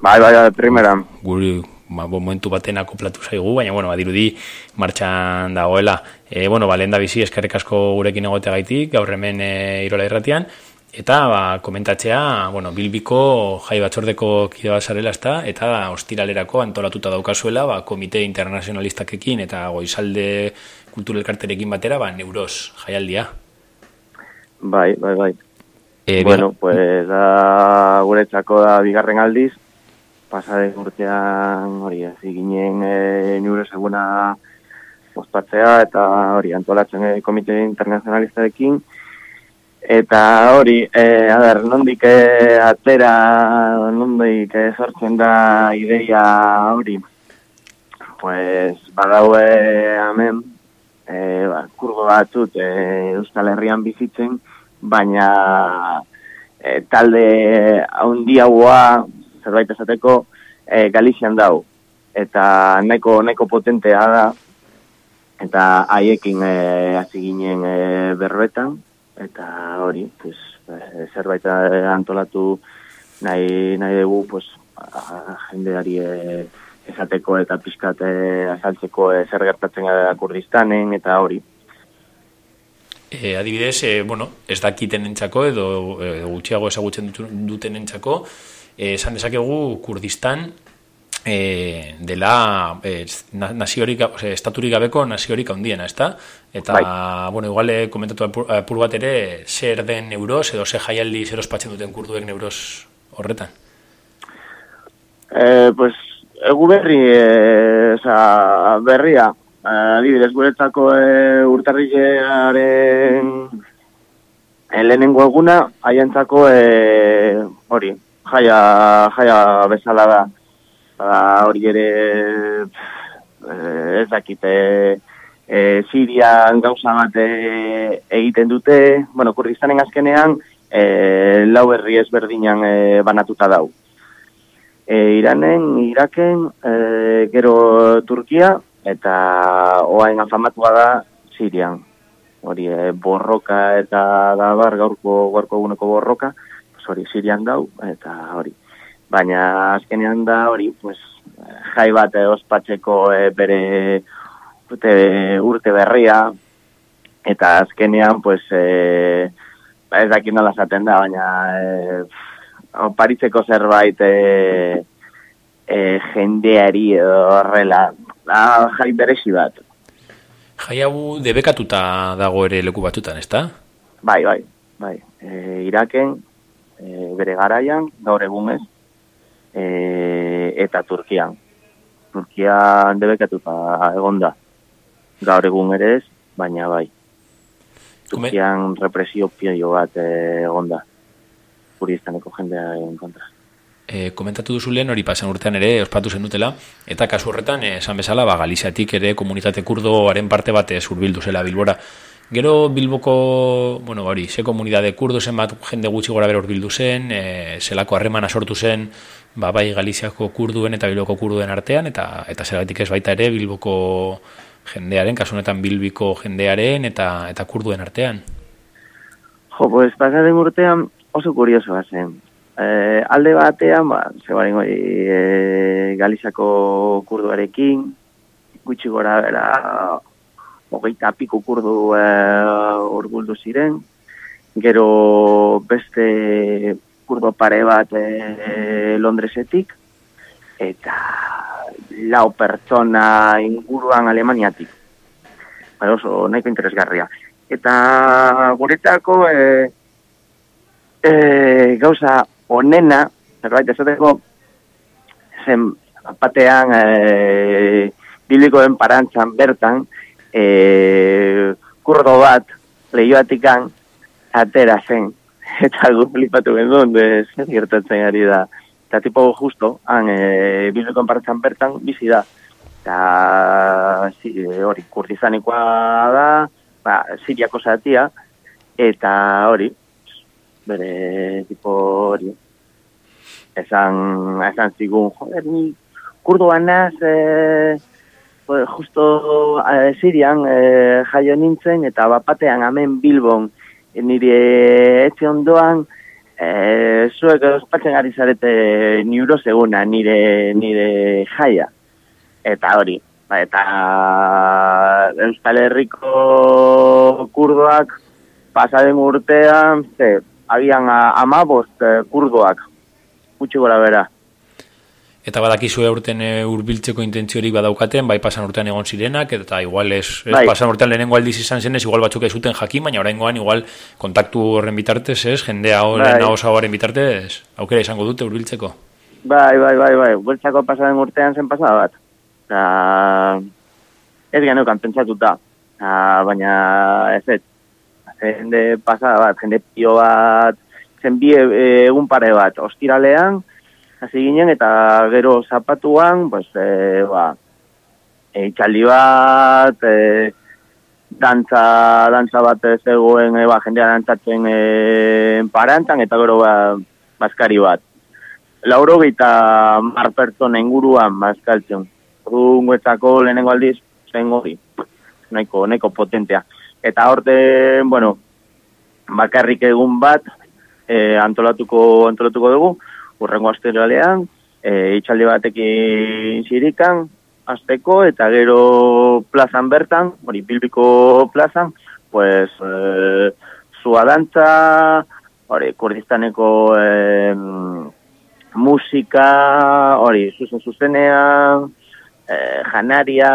Speaker 11: bai, bai, bai, primera.
Speaker 6: Guri ba, momentu baten akoplatu zaigu, baina, bueno, badirudi martxan dagoela. E, bueno, ba, lehen da bizi eskerrik asko gurekin egoteagaitik, gaur hemen e, irola irratian, eta ba, komentatzea, bueno, bilbiko jai batzordeko kide bat zarela ezta, eta ostiralerako antolatuta daukazuela, ba, komite internazionalistakekin eta goizalde kulturelkarterekin batera, ba, neuros jaialdia.
Speaker 11: Bai, bai, bai.
Speaker 6: E,
Speaker 11: bueno, pues da guretzako da bigarren aldiz, pasaren urtean hori hasi ginen e, neurez eguna ospatzea eta hori antolatzen e, komite internazionalistarekin. Eta hori, e, a ber, nondik e, atera, nondik e, sortzen da ideia hori, pues badaue hemen, e, ba, kurgo batzut e, Euskal Herrian bizitzen, baina e, talde handiagoa zerbait esateko e, Galizian dau. Eta nahiko nahiko potentea da. Eta haiekin e, hasi ginen e, berbetan eta hori pues, e, zerbait antolatu nahi, nahi dugu pues, a, jendeari e, esateko eta pixkat e, azaltzeko e, zer gertatzen da Kurdistanen eta hori.
Speaker 6: E, adibidez, e, bueno, ez dakiten entzako edo e, gutxiago ezagutzen duten entzako, esan dezakegu Kurdistan e, dela e, na- naziorik, ose, estaturik gabeko naziorik handiena, ezta? Eta, bueno, igual eh, komentatu apur, apur bat ere, zer den neuros edo zer jaialdi zer ospatzen duten kurduek neuros horretan.
Speaker 11: Eh, pues, egu berri, eh, oza, berria, eh, adibidez guretzako eh, urtarrilearen eh, lehenengo eguna, haientzako eh, hori, jaia, jaia bezala da. Ba, hori ere, eh, ez dakite, eh, Sirian gauza bat eh, egiten dute, bueno, Kurdistanen azkenean, eh, lau herri ezberdinan eh, banatuta dau e, Iranen, Iraken, e, gero Turkia, eta oain afamatua da Sirian. Hori, e, borroka eta da bar, gaurko, gaurko eguneko borroka, hori, Sirian dau, eta hori. Baina azkenean da hori, pues, jai bat ospatzeko e, bere urte, urte berria, eta azkenean, pues, e, ba ez dakit nola esaten da, baina e, oparitzeko zerbait e, e, jendeari horrela, da, jai beresi bat.
Speaker 6: Jai hau debekatuta dago ere leku batutan, ezta?
Speaker 11: Bai, bai, bai. E, Iraken, e, bere garaian, gaur egunez, e, eta Turkian. Turkian debekatuta egonda. Gaur egun ere ez, baina bai. Turkian represio pio bat e, egonda. Kurdistaneko jendearen kontra.
Speaker 6: E, komentatu duzu lehen hori pasan urtean ere ospatu zen dutela, eta kasu horretan eh, esan bezala ba, Galiziatik ere komunitate kurdoaren parte bat ez urbildu zela Bilbora. Gero Bilboko, bueno, hori, ze komunitate kurdo zen bat jende gutxi gora bera urbildu zen, e, zelako harremana sortu zen, ba, bai Galiziako kurduen eta Bilboko kurduen artean, eta eta zergatik ez baita ere Bilboko jendearen, kasu honetan Bilbiko jendearen eta eta kurduen artean.
Speaker 11: Jo, pues pasaren urtean oso kuriosoa zen. E, alde batean, ba, zebarin hori e, Galiziako kurduarekin, gutxi gora bera, hogeita piko kurdu e, urguldu ziren, gero beste kurdo pare bat e, Londresetik, eta lau pertsona inguruan Alemaniatik. Ba, oso nahiko interesgarria. Eta guretako e, e, gauza onena, zerbait esateko, zen batean e, bilikoen parantzan bertan, e, kurdo bat lehioatikan atera zen. Eta gu flipatu genuen, zer gertatzen ari da. Eta tipo justo, han e, bilikoen parantzan bertan bizi da. eta zi, hori kurdizanikoa da, ba, siriako zatia, eta hori, bere tipo hori, esan, esan zigun, joder, ni kurdoan naz, e, pues, justo e, Sirian e, jaio nintzen, eta bapatean hemen Bilbon, e, nire etxe ondoan, e, zuek ospatzen ari zarete niuro seguna, nire, nire jaia. Eta hori, ba, eta Euskal Herriko kurdoak pasaden urtean, ze, abian amabost eh, kurdoak, gutxi gora bera.
Speaker 6: Eta badakizu urten e, urbiltzeko intentziorik badaukaten, bai pasan urtean egon zirenak, eta igual ez, ez
Speaker 11: Bai.
Speaker 6: pasan urtean lehenengo aldiz izan zenez, igual batzuk ez zuten jakin, baina oraingoan igual kontaktu horren bitartez, ez, jendea horren
Speaker 11: Bai.
Speaker 6: horren bitartez, aukera izango dute urbiltzeko.
Speaker 11: Bai, bai, bai, bai, bueltzako pasaden urtean zen pasada bat. Eta, ez geneukan pentsatuta, Eta, baina ez ez. Jende pasada bat, jende pio bat, zen bi e, egun pare bat, ostiralean, hasi ginen, eta gero zapatuan, pues, e, ba, e, itxaldi bat, e, dantza, dantza bat zegoen, e, ba, jendea dantzatzen e, parantan, eta gero ba, baskari bat lauro eta mar pertsona inguruan bazkaltzen. Orduan guetzako lehenengo aldiz, zen hori, nahiko, nahiko potentea. Eta horte, bueno, bakarrik egun bat, e, antolatuko, antolatuko dugu, urrengo asteralean, e, itxaldi batekin zirikan, azteko, eta gero plazan bertan, hori bilbiko plazan, pues, e, zua dantza, hori, kurdistaneko em, musika, hori, zuzen zuzenean, eh, janaria,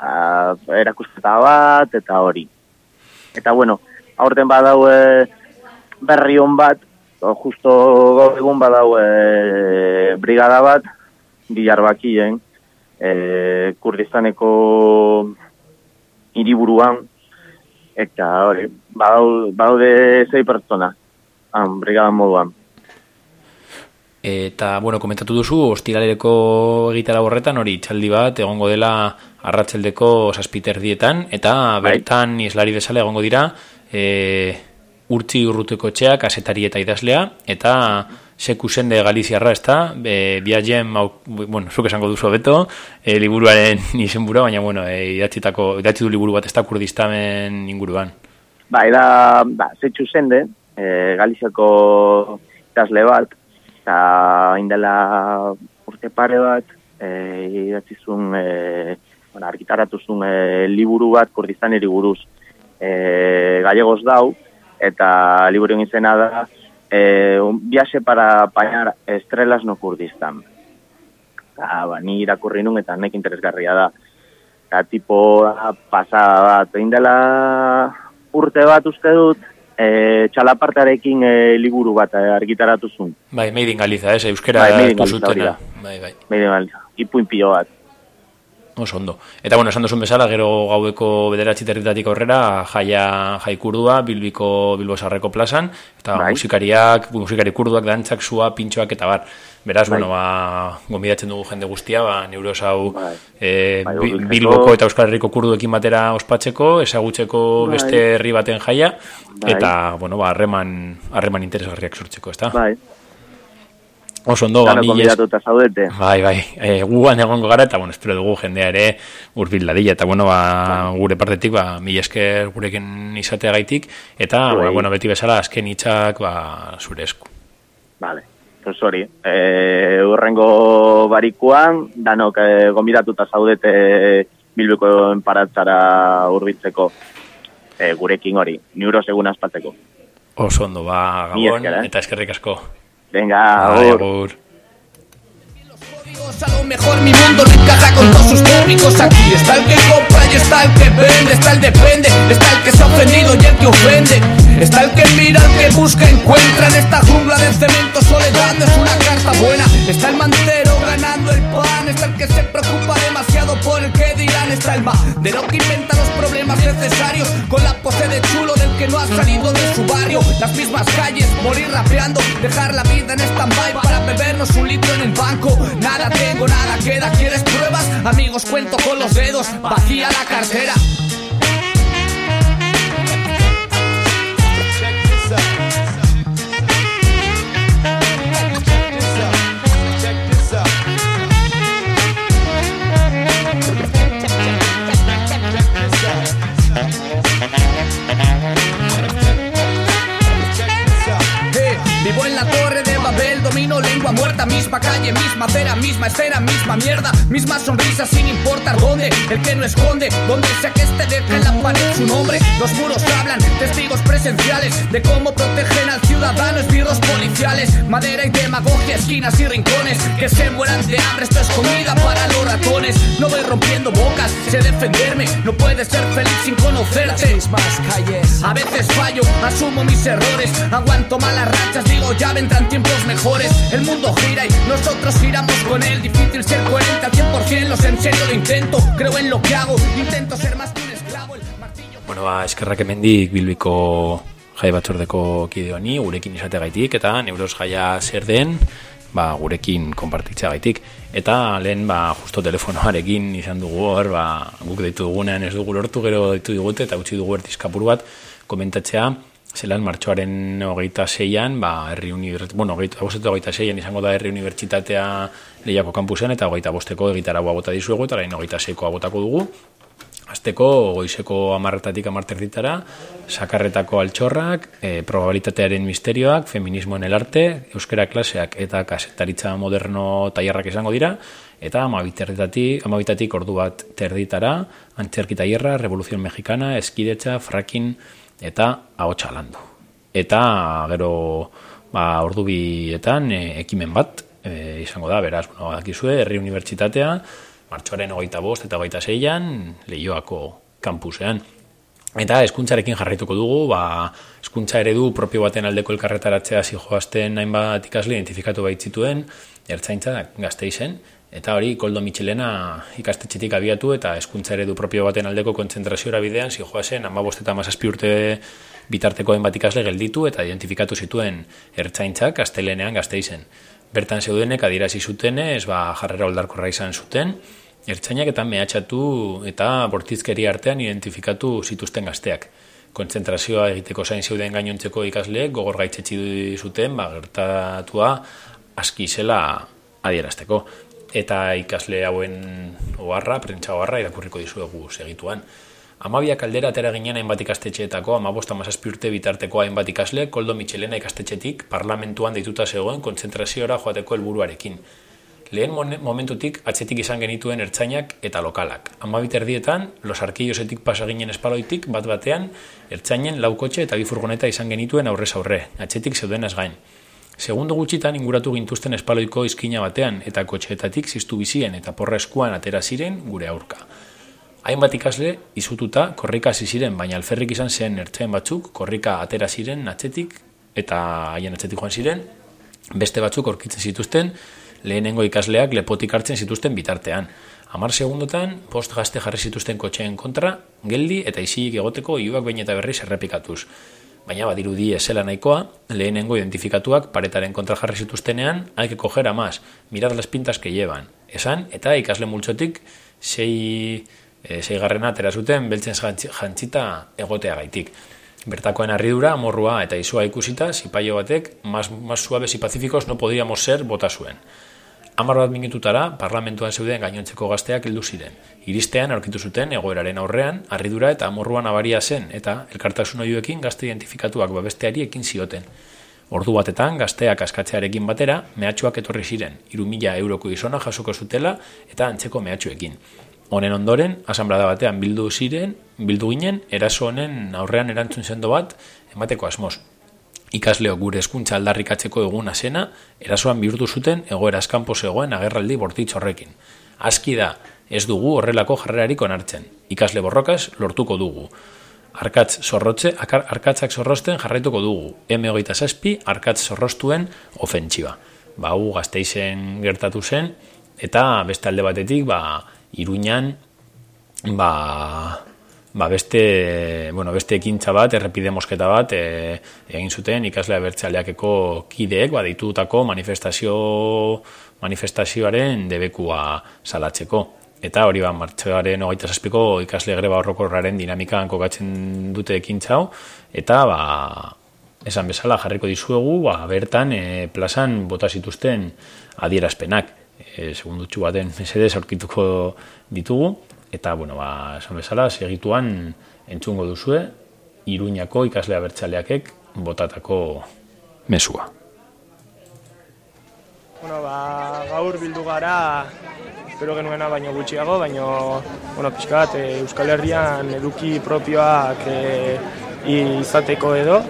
Speaker 11: ah, erakusketa bat, eta hori. Eta bueno, aurten badau eh, berri on bat, o, justo gaur egun badau eh, brigada bat, bilar bakien, eh, kurdistaneko hiriburuan, eta hori, badau, badaude zei pertsona, han, brigada moduan.
Speaker 6: Eta, bueno, komentatu duzu, ostiralereko egitara horretan, hori txaldi bat, egongo dela arratzeldeko saspiterdietan, eta bertan islari bezala egongo dira, e, urtzi urruteko etxeak, asetari eta idazlea, eta sekusen de Galiziarra, ez da, e, biagen, bueno, zuk esango duzu beto, e, liburuaren izenbura, baina, bueno, e, idatzitako, idatzi du liburu bat ez da kurdistamen inguruan.
Speaker 11: Ba, eda, ba, zetxu zende, e, Galiziako ikasle bat, eta indela urte pare bat, e, idatzi zuen, e, bueno, argitaratu zuen e, liburu bat kurdistaneri buruz e, gallegos dau, eta liburuen izena da, e, un viaje para apañar estrelas no Kurdistan. Eta, ba, ni irakurri nun eta nek interesgarria da. Eta tipo da, pasada bat, egin dela urte bat uste dut, e, txalapartarekin e, liburu bat argitaratu zuen.
Speaker 6: Bai, Made in Galiza, ez, euskera
Speaker 11: Bai, Made in Galiza.
Speaker 6: Bai, bai.
Speaker 11: Medio mal, ipuin pilo bat.
Speaker 6: Oso ondo. Eta bueno, esan duzun bezala, gero gaueko bederatzi territatik aurrera, jaia jaikurdua, bilbiko bilbosarreko plazan, eta
Speaker 11: Bai.
Speaker 6: musikariak, musikari kurduak, dantzak, sua, pintxoak, eta bar. Beraz,
Speaker 11: Bai.
Speaker 6: bueno, ba, gombidatzen dugu jende guztia, ba, neuros hau
Speaker 11: Bai,
Speaker 6: Bi-
Speaker 11: hurbiltzeko.
Speaker 6: Bilboko eta Euskal Herriko kurduekin batera ospatzeko, ezagutzeko
Speaker 11: Bai.
Speaker 6: beste herri baten jaia,
Speaker 11: Bai.
Speaker 6: eta, bueno, ba, harreman, harreman interesgarriak sortzeko, ezta?
Speaker 11: Bai,
Speaker 6: Oso ondo, ba, mila
Speaker 11: konbidatuta zaudete.
Speaker 6: Bai, bai, e, guan egongo gara eta, bueno, espero dugu jendea ere urbil dadila, eta, bueno, ba, gure partetik, ba, mila esker gurekin izateagaitik, eta,
Speaker 11: Bai.
Speaker 6: ba, bueno, beti bezala, azken hitzak, ba, zure esku.
Speaker 11: Vale, pues hori. E, urrengo barikuan, danok e, gombidatuta zaudete bilbeko enparatzara urbitzeko e, gurekin hori, niuro segun aspatzeko.
Speaker 6: Oso ondo, ba, gabon,
Speaker 11: esker, eh?
Speaker 6: eta eskerrik asko.
Speaker 11: Venga,
Speaker 6: Bai,
Speaker 11: agur.
Speaker 6: agur.
Speaker 5: A lo mejor mi mundo lo encaja con todos sus públicos Aquí está el que compra y está el que vende Está el depende, está el que se ha ofendido y el que ofende Está el que mira, el que busca, encuentra En esta jungla de cemento soledad no es una carta buena Está el mantero ganando el pan Está el que se preocupa demasiado por el que dirán Está el bandero que inventa los problemas necesarios Con la pose de chulo del que no ha salido de su barrio las mismas calles, morir rapeando, dejar la vida en stand-by para bebernos un litro en el banco. Nada tengo, nada queda, ¿quieres pruebas? Amigos, cuento con los dedos, vacía la cartera. Misma calle, misma acera, misma esfera, misma mierda, misma sonrisa sin importar dónde, el que no esconde, donde sea que esté deja en la pared su nombre, los muros hablan, testigos presenciales de cómo protegen al ciudadano, esbirros policiales, madera y demagogia, esquinas y rincones, que se mueran de hambre, esto es comida para los ratones, no voy rompiendo bocas, sé defenderme, no puedes ser feliz sin conocerte,
Speaker 12: Más calles.
Speaker 5: a veces fallo, asumo mis errores, aguanto malas rachas, digo ya vendrán tiempos mejores. El mundo gira y nosotros giramos con él. Difícil ser coherente al 100%, los en serio lo intento. Creo en lo que hago, intento ser más que un esclavo. El martillo
Speaker 6: Bueno, ba, eskerrak emendik bilbiko jai batzordeko kide honi, gurekin izateagaitik, eta neuroz jaia zer den, ba, gurekin konpartitzeagaitik. Eta lehen, ba, justo telefonoarekin izan dugu hor, ba, guk deitu dugunean ez dugu lortu, gero deitu digute, eta utzi dugu ertizkapur bat, komentatzea, zelan martxoaren hogeita zeian, ba, herri unibertsitate, bueno, hogeita, bostetu hogeita zeian izango da herri unibertsitatea lehiako kampusean, eta hogeita bosteko egitaragoa bota dizuegu, eta orain hogeita zeikoa botako dugu, Azteko goizeko amarretatik amarterditara, sakarretako altxorrak, e, probabilitatearen misterioak, feminismoen el arte, euskera klaseak eta kasetaritza moderno tailerrak izango dira, eta amabiterditatik, amabitatik ordu bat terditara, antzerki tailerra, revoluzion mexicana, eskidetza, frakin eta ahotsa landu. Eta gero ba, ordu bietan e, ekimen bat e, izango da, beraz, bueno, dakizue, herri unibertsitatea, martxoaren hogeita bost eta hogeita zeian, lehioako kampusean. Eta hezkuntzarekin jarraituko dugu, ba, hezkuntza eredu propio baten aldeko elkarretaratzea zijoazten hainbat ikasle identifikatu baitzituen, ertzaintza gazteizen, eta hori koldo mitxelena ikastetxetik abiatu eta hezkuntza eredu propio baten aldeko kontzentrazioa bidean zijoazen amabost eta mazazpi urte bitarteko hainbat ikasle gelditu eta identifikatu zituen ertzaintzak gaztelenean gazteizen. Bertan zeudenek adierazi zutenez, ba, jarrera oldarkorra izan zuten, ertzainak eta mehatxatu eta bortizkeri artean identifikatu zituzten gazteak. Kontzentrazioa egiteko zain zeuden gainontzeko ikasleek gogor gaitzetsi zuten, ba, gertatua aski zela adierazteko. Eta ikasle hauen oharra, prentsa oharra, irakurriko dizuegu segituan. Amabiak aldera atera ginen hainbat ikastetxeetako, amabost amazazpi urte bitarteko hainbat ikasle, koldo Michelena ikastetxetik parlamentuan deituta zegoen kontzentrazioa joateko helburuarekin. Lehen momentutik atzetik izan genituen ertzainak eta lokalak. Amabit erdietan, los arkillosetik pasa ginen espaloitik, bat batean, ertzainen laukotxe eta bifurgoneta izan genituen aurrez aurre, atzetik zeudenaz gain. Segundo gutxitan inguratu gintuzten espaloiko izkina batean eta kotxeetatik ziztu bizien eta porra eskuan atera ziren gure aurka. Hainbat ikasle izututa korrika hasi ziren, baina alferrik izan zen ertzain batzuk korrika atera ziren atzetik eta haien atzetik joan ziren, beste batzuk aurkitzen zituzten, lehenengo ikasleak lepotik hartzen zituzten bitartean. Amar segundotan, post gazte jarri zituzten kotxeen kontra, geldi eta isilik egoteko iuak bain eta berriz errepikatuz. Baina badirudi esela nahikoa, lehenengo identifikatuak paretaren kontra jarri zituztenean, hay que coger más, mirad las pintas que llevan. Esan, eta ikasle multzotik, sei, e, seigarrena atera zuten beltzen jantzi- jantzita egoteagaitik. Bertakoen harridura, amorrua eta izua ikusita, zipaio batek, más, más suaves y pacíficos no podíamos ser bota zuen. Hamar bat minututara, parlamentuan zeuden gainontzeko gazteak heldu ziren. Iristean aurkitu zuten egoeraren aurrean, harridura eta amorruan abaria zen, eta elkartasun oioekin gazte identifikatuak babesteari ekin zioten. Ordu batetan, gazteak askatzearekin batera, mehatxuak etorri ziren, iru mila euroko izona jasoko zutela eta antzeko mehatxuekin. Honen ondoren, asamblada batean bildu ziren, bildu ginen, eraso honen aurrean erantzun sendo bat, emateko asmoz. Ikasleo gure hezkuntza aldarrikatzeko eguna zena, erasoan bihurtu zuten egoera eskanpo zegoen agerraldi bortitz horrekin. Aski da, ez dugu horrelako jarrerarik onartzen. Ikasle borrokaz lortuko dugu. Arkatz zorrotze, akar, arkatzak zorrosten jarraituko dugu. M hogeita zazpi, arkatz zorrostuen ofentsiba. Ba, hu gazteizen gertatu zen, eta beste alde batetik, ba, iruñan, ba, ba beste, bueno, beste ekintza bat, errepide mosketa bat, e, egin zuten ikasle abertzaleakeko kideek, ba, ditutako manifestazio, manifestazioaren debekua salatzeko. Eta hori ba, martxoaren hogeita zazpiko ikasle greba horrokorraren dinamikan kokatzen dute ekintza hau, eta ba, esan bezala jarriko dizuegu, ba, bertan e, plazan bota zituzten adierazpenak. E, segundutxu baten mesedez aurkituko ditugu, eta, bueno, ba, esan bezala, segituan entzungo duzue, Iruñako ikasle abertzaleakek botatako mesua.
Speaker 13: Bueno, ba, gaur bildu gara, espero genuena baino gutxiago, baino, bueno, pixka bat, e, Euskal Herrian eduki propioak e, izateko edo,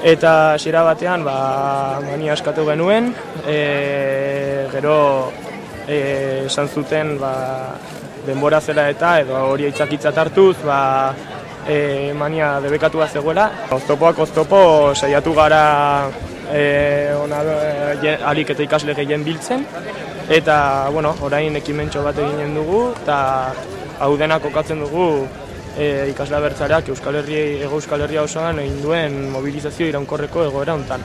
Speaker 13: eta hasiera batean, ba, mani askatu genuen, e, gero esan zuten, ba, denbora zela eta edo hori aitzakitzat hartuz, ba, e, mania debekatua zegoela. Oztopoak oztopo saiatu gara e, ona, e, alik eta ikasle gehien biltzen, eta bueno, orain ekimentxo bat eginen dugu, eta hau dena kokatzen dugu e, ikasle abertzareak Euskal Herri, Ego Euskal Herria osoan egin duen mobilizazio iraunkorreko egoera hontan.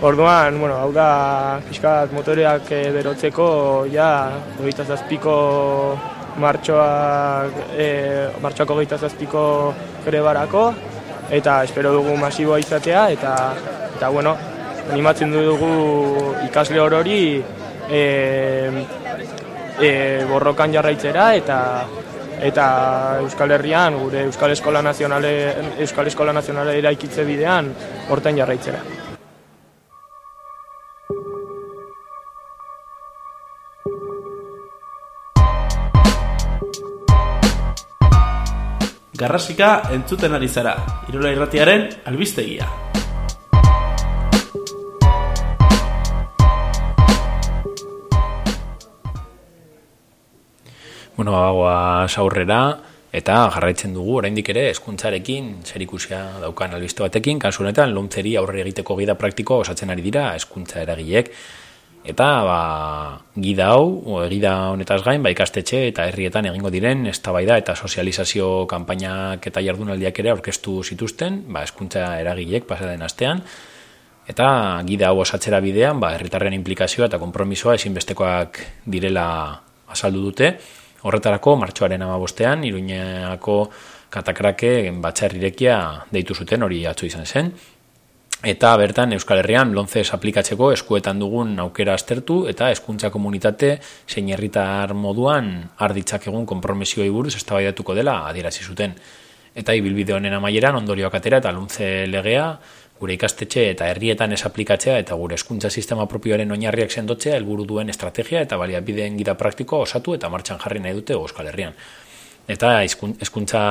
Speaker 13: Orduan, bueno, hau da, pixkat motoreak e, berotzeko, ja, hogeita zazpiko martxoak, e, martxoako hogeita zazpiko grebarako, eta espero dugu masiboa izatea, eta, eta bueno, animatzen dugu ikasle horori e, e, borrokan jarraitzera, eta eta Euskal Herrian gure Euskal Eskola Nazionale Euskal Eskola Nazionale eraikitze bidean horten jarraitzera.
Speaker 1: Garrasika entzuten ari zara, Irola Irratiaren albistegia.
Speaker 6: Bueno, bagoa saurrera, eta jarraitzen dugu, oraindik ere, eskuntzarekin, zerikusia daukan albiste batekin, kasu honetan, lontzeri aurre egiteko gida praktiko osatzen ari dira, eskuntza eragilek. Eta, ba, gida hau, gida honetaz gain, ba, ikastetxe eta herrietan egingo diren, eztabaida eta sozializazio kanpainak eta jardunaldiak ere aurkeztu zituzten, ba, eskuntza eragilek pasaden astean, eta gida hau osatzera bidean, ba, herritarren implikazioa eta konpromisoa ezinbestekoak direla azaldu dute, Horretarako, martxoaren amabostean, iruñako katakrake batxarrirekia deitu zuten hori atzu izan zen. Eta bertan Euskal Herrian lontzez aplikatzeko eskuetan dugun aukera aztertu eta eskuntza komunitate zein herritar moduan arditzak egun kompromesioi buruz eztabaidatuko dela adierazi zuten. Eta ibilbide honen amaieran ondorioak atera eta lontze legea gure ikastetxe eta herrietan ez aplikatzea eta gure eskuntza sistema propioaren oinarriak sendotzea helburu duen estrategia eta baliabideen gida praktiko osatu eta martxan jarri nahi dute Euskal Herrian. Eta eskuntza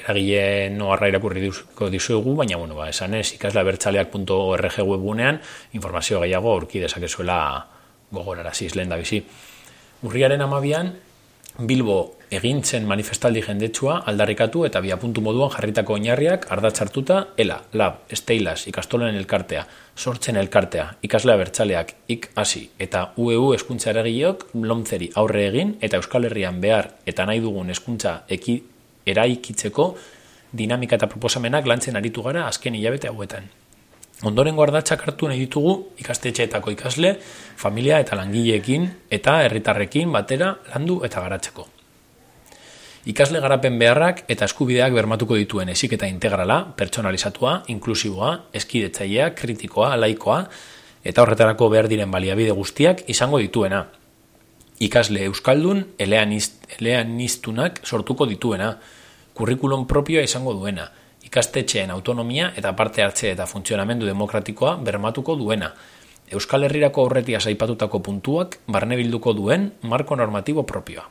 Speaker 6: eragile noarra irakurri duzko dizuegu, baina bueno, ba, esan ez ikaslabertzaleak.org webunean informazio gehiago aurki dezakezuela gogoraraziz lehen da bizi. Urriaren amabian, Bilbo egintzen manifestaldi jendetsua aldarrikatu eta biapuntu moduan jarritako oinarriak ardatzartuta ELA, LAB, STEILAS, ikastolen elkartea, sortzen elkartea, ikaslea bertzaleak, ik hasi eta UEU eskuntza eragileok lomzeri aurre egin eta Euskal Herrian behar eta nahi dugun eskuntza eraikitzeko dinamika eta proposamenak lantzen aritu gara azken hilabete hauetan. Ondoren guardatxak hartu nahi ditugu ikastetxeetako ikasle, familia eta langileekin eta herritarrekin batera landu eta garatzeko. Ikasle garapen beharrak eta eskubideak bermatuko dituen eta integrala, pertsonalizatua, inklusiboa, eskidetzailea, kritikoa, laikoa eta horretarako behar diren baliabide guztiak izango dituena. Ikasle euskaldun eleanistunak sortuko dituena, kurrikulon propioa izango duena, ikastetxeen autonomia eta parte hartze eta funtzionamendu demokratikoa bermatuko duena. Euskal Herrirako aurretia saipatutako puntuak barne bilduko duen marko normatibo propioa.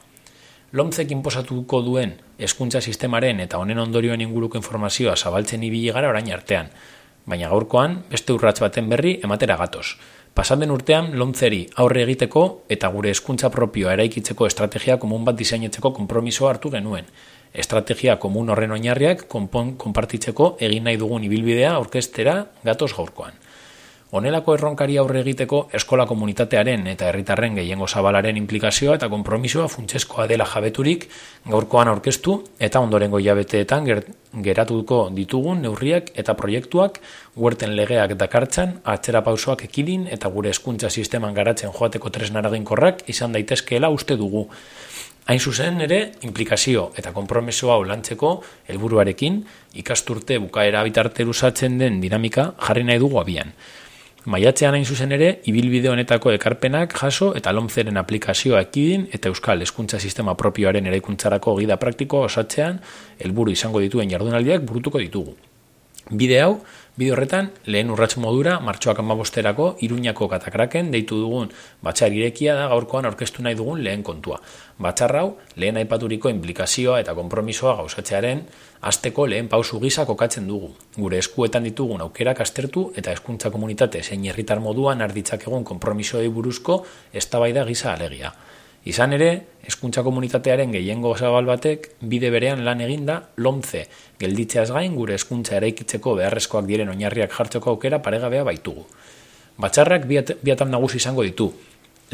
Speaker 6: Lomzek inposatuko duen hezkuntza sistemaren eta honen ondorioen inguruko informazioa zabaltzen ibili gara orain artean, baina gaurkoan beste urrats baten berri ematera gatoz. Pasaden urtean Lomzeri aurre egiteko eta gure hezkuntza propioa eraikitzeko estrategia komun bat diseinetzeko konpromisoa hartu genuen, estrategia komun horren oinarriak konpon, konpartitzeko egin nahi dugun ibilbidea orkestera gatoz gaurkoan. Honelako erronkari aurre egiteko eskola komunitatearen eta herritarren gehiengo zabalaren implikazioa eta konpromisoa funtseskoa dela jabeturik gaurkoan aurkeztu eta ondorengo hilabeteetan ger, geratuko ditugun neurriak eta proiektuak huerten legeak dakartzan atzera pausoak ekidin eta gure hezkuntza sisteman garatzen joateko tresnaraginkorrak izan daitezkeela uste dugu. Hain zuzen ere, implikazio eta konpromisoa lantzeko helburuarekin ikasturte bukaera bitarte luzatzen den dinamika jarri nahi dugu abian. Maiatzean hain zuzen ere, ibilbide honetako ekarpenak jaso eta lomzeren aplikazioa ekidin eta euskal hezkuntza sistema propioaren eraikuntzarako gida praktikoa osatzean helburu izango dituen jardunaldiak burutuko ditugu. Bide hau, bide horretan, lehen urrats modura, martxoak amabosterako, iruñako katakraken, deitu dugun batxar irekia da gaurkoan aurkeztu nahi dugun lehen kontua. Batxar hau, lehen aipaturiko implikazioa eta konpromisoa gauzatzearen, asteko lehen pausu gisa kokatzen dugu. Gure eskuetan ditugun aukerak astertu eta hezkuntza komunitate zein herritar moduan arditzak egun konpromisoei buruzko eztabaida gisa alegia. Izan ere, hezkuntza komunitatearen gehiengo zabal batek bide berean lan eginda lomze gelditzeaz gain gure hezkuntza eraikitzeko beharrezkoak diren oinarriak jartzeko aukera paregabea baitugu. Batzarrak biat, biatan nagusi izango ditu.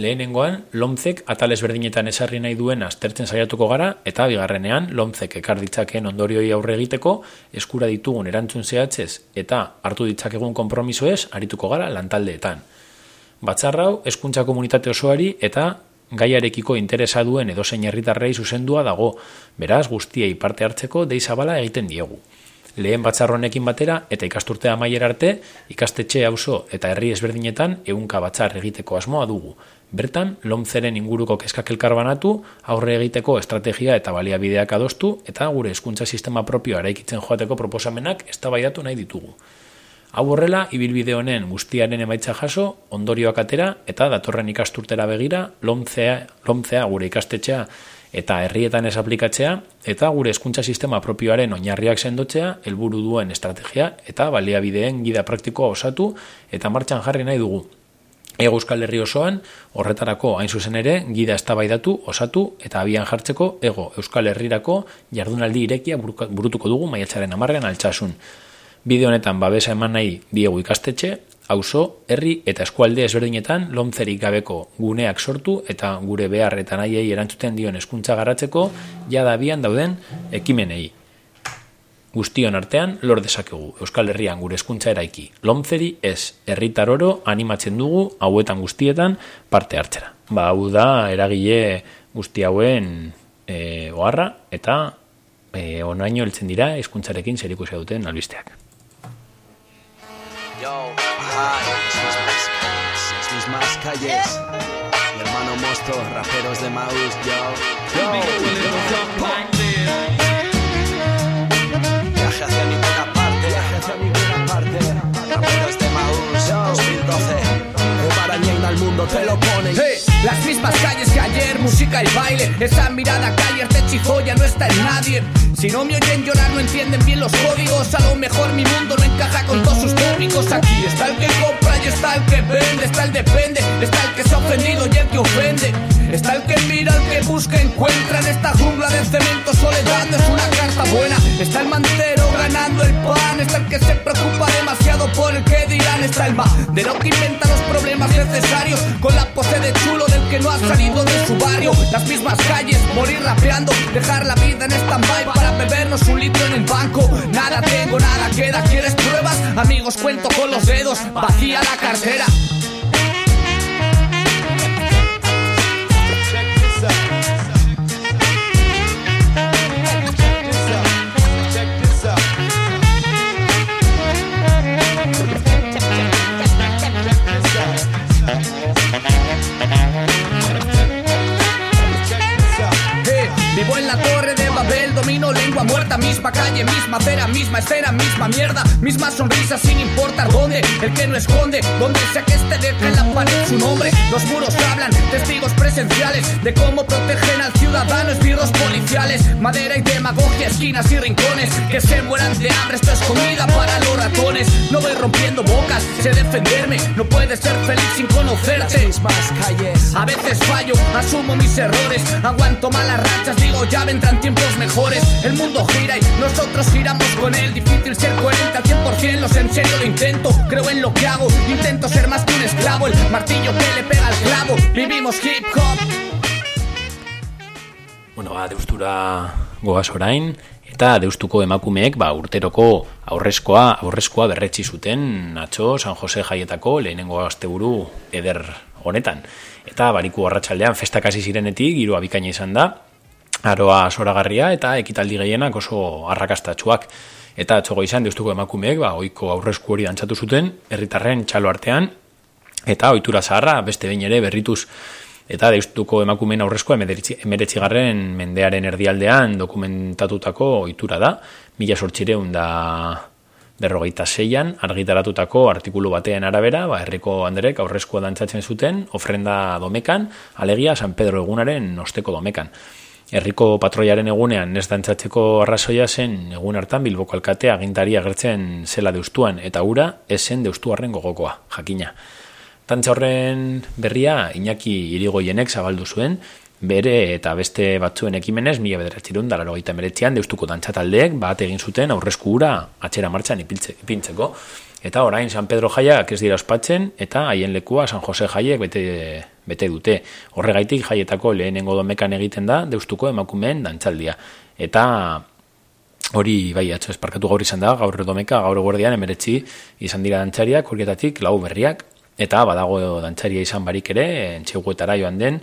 Speaker 6: Lehenengoan, lomzek atal ezberdinetan esarri nahi duen aztertzen saiatuko gara eta bigarrenean lomzek ekar ditzakeen ondorioi aurre egiteko eskura ditugun erantzun zehatzez eta hartu ditzakegun konpromisoez arituko gara lantaldeetan. Batzarrau, hezkuntza komunitate osoari eta gaiarekiko interesa duen edozein herritarrei zuzendua dago, beraz guztiei parte hartzeko deizabala egiten diegu. Lehen batzarronekin batera eta ikasturtea maier arte, ikastetxe auzo eta herri ezberdinetan ehunka batzar egiteko asmoa dugu. Bertan, lomzeren inguruko keskak elkarbanatu, aurre egiteko estrategia eta baliabideak adostu eta gure hezkuntza sistema propioa eraikitzen joateko proposamenak eztabaidatu nahi ditugu. Hau horrela, ibilbide honen guztiaren emaitza jaso, ondorioak atera eta datorren ikasturtera begira, lomzea, lomzea gure ikastetxea eta herrietan ez aplikatzea eta gure hezkuntza sistema propioaren oinarriak sendotzea, helburu duen estrategia eta baliabideen gida praktikoa osatu eta martxan jarri nahi dugu. Ego Euskal Herri osoan, horretarako hain zuzen ere, gida eztabaidatu, osatu eta abian jartzeko Ego Euskal Herrirako jardunaldi irekia burutuko dugu maiatzaren amarrean altxasun. Bide honetan babesa eman nahi diegu ikastetxe, auzo, herri eta eskualde ezberdinetan lomzerik gabeko guneak sortu eta gure behar eta nahiei erantzuten dion eskuntza garatzeko jada abian dauden ekimenei guztion artean lor dezakegu Euskal Herrian gure hezkuntza eraiki. Lomzeri ez herritar oro animatzen dugu hauetan guztietan parte hartzera. Ba, hau da eragile guzti hauen e, oharra eta e, onaino heltzen dira hezkuntzarekin zerikusia duten albisteak.
Speaker 12: Yo, sus más calles. Mi hermano Mosto, raperos de Maus, yo. Yo, Viaje hacia ninguna parte, viaje hacia ninguna parte. Raperos de Maus, 2012. Marañain al mundo te lo ponen.
Speaker 5: Hey, las mismas calles que ayer, música y baile. Esa mirada que ayer te chifó ya no está en nadie. Si no me oyen llorar, no entienden bien los códigos. A lo mejor mi mundo no encaja con todos sus tópicos. Aquí está el que compra y está el que vende. Está el depende, está el que se ha ofendido y el que ofende. Está el que mira, el que busca, encuentra en esta jungla de cemento. Soledad no es una carta buena. Está el mantero ganando el pan. Está el que se preocupa demasiado por el que dirán. Está el madero que inventa los problemas necesarios. Con la pose de chulo del que no ha salido de su barrio. Las mismas calles, morir rapeando. Dejar la vida en stand-by para bebernos un litro en el banco. Nada tengo, nada queda. ¿Quieres pruebas? Amigos, cuento con los dedos. Vacía la cartera. Babel, domino lengua muerta, misma calle, misma acera, misma escena, misma mierda, misma sonrisa sin importar dónde, el que no esconde, donde sea que esté deja en la pared su nombre, los muros hablan, testigos presenciales de cómo protegen al ciudadano esbirros policiales, madera y demagogia, esquinas y rincones. Que se mueran de hambre, esto es comida para los ratones. No voy rompiendo bocas, sé defenderme. No puedes ser feliz sin conocerte.
Speaker 12: Más calles.
Speaker 5: A veces fallo, asumo mis errores, aguanto malas rachas, digo ya vendrán tiempos mejores. El mundo gira y nosotros giramos con él. Difícil ser coherente al 100%, los en serio lo intento. Creo en lo que hago, intento ser más que un esclavo. El martillo que le pega al clavo. Vivimos hip hop.
Speaker 6: Bueno, ba, deustura goaz orain, eta deustuko emakumeek ba, urteroko aurrezkoa, aurrezkoa berretsi zuten atxo San Jose jaietako lehenengo asteburu eder honetan. Eta bariku arratsaldean festak hasi zirenetik, giroa bikaina izan da, aroa soragarria eta ekitaldi gehienak oso arrakastatsuak. Eta atxogo izan deustuko emakumeek, ba, oiko aurrezku hori dantzatu zuten, herritarren txalo artean, eta ohitura zaharra beste behin ere berrituz eta deustuko emakumeen aurrezkoa emeretzigarren mendearen erdialdean dokumentatutako ohitura da, mila sortxireun da berrogeita zeian, argitaratutako artikulu batean arabera, ba, herriko handerek aurrezkoa dantzatzen zuten, ofrenda domekan, alegia San Pedro egunaren osteko domekan. Herriko patroiaren egunean ez dantzatzeko arrazoia zen egun hartan Bilboko alkatea agintari agertzen zela deustuan, eta ura esen deustuarren gogokoa, jakina. Tantza horren berria Iñaki Irigoienek zabaldu zuen, bere eta beste batzuen ekimenez, mila bederatzerun dalaro gaita meretzean, deustuko dantzataldeek bat egin zuten aurrezku ura atxera martxan ipintzeko. Eta orain San Pedro jaiak ez dira ospatzen, eta haien lekua San Jose jaiek bete, bete dute. Horregaitik jaietako lehenengo domekan egiten da, deustuko emakumeen dantzaldia. Eta hori bai atzo esparkatu gaur izan da, gaur domeka, gaur guardian emeretzi izan dira dantzariak, horietatik lau berriak, eta badago dantzaria izan barik ere, entxeguetara joan den,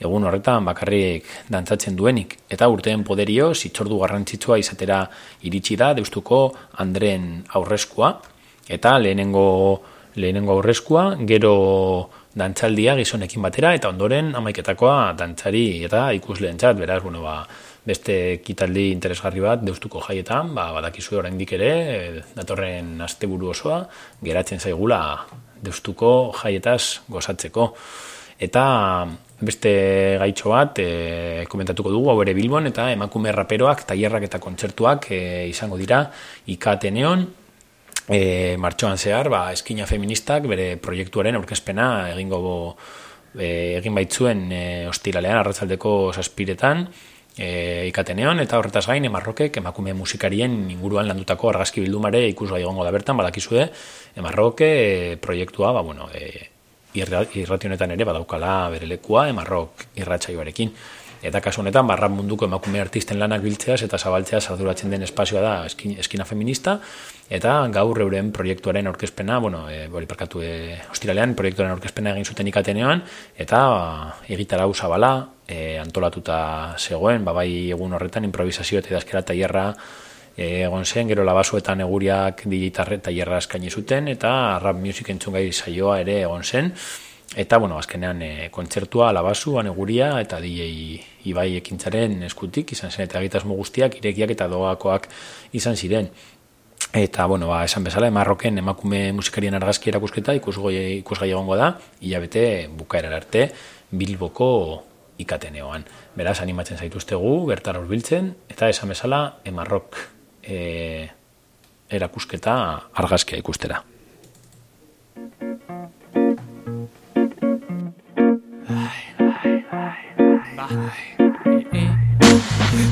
Speaker 6: egun horretan bakarrik dantzatzen duenik. Eta urteen poderio, zitzordu garrantzitsua izatera iritsi da, deustuko Andren aurrezkoa, eta lehenengo, lehenengo aurrezkoa, gero dantzaldia gizonekin batera, eta ondoren amaiketakoa dantzari eta ikusleentzat beraz, bueno, ba, beste kitaldi interesgarri bat deustuko jaietan, ba, badakizu oraindik ere, datorren asteburu osoa, geratzen zaigula deustuko jaietaz gozatzeko. Eta beste gaitxo bat e, komentatuko dugu hau ere Bilbon eta emakume raperoak, tailerrak eta kontzertuak e, izango dira ikateneon e, martxoan zehar, ba, eskina feministak bere proiektuaren aurkezpena egingo bo, e, egin baitzuen e, ostiralean arratzaldeko saspiretan e, ikateneon eta horretaz gain emarrokek emakume musikarien inguruan landutako argazki bildumare ikusgai egongo da bertan badakizue emarroke e, proiektua ba, bueno, e, irrationetan ere badaukala bere lekua emarrok irratsaioarekin. Eta kasu honetan barra munduko emakume artisten lanak biltzeaz eta zabaltzea arduratzen den espazioa da eskina feminista eta gaur euren proiektuaren aurkezpena, bueno, e, bori parkatu e, ostiralean proiektuaren aurkezpena egin zuten ikatenean eta egitara zabala e, antolatuta zegoen, babai egun horretan improvisazio eta idazkera tailerra egon zen, gero labasuetan eguriak digitarre tailerra eskaini zuten eta rap music entzungai saioa ere egon zen Eta, bueno, azkenean e, kontzertua, alabazu, aneguria eta DJ Ibai ekintzaren eskutik izan zen, eta egitasmo guztiak, irekiak eta doakoak izan ziren. Eta, bueno, ba, esan bezala, emarroken emakume musikarien argazki erakusketa ikusgai, ikusgai egongo da, hilabete bukaera arte bilboko ikateneoan. Beraz, animatzen zaituztegu, bertara urbiltzen, eta esan bezala, emarrok e, erakusketa argazkia ikustera.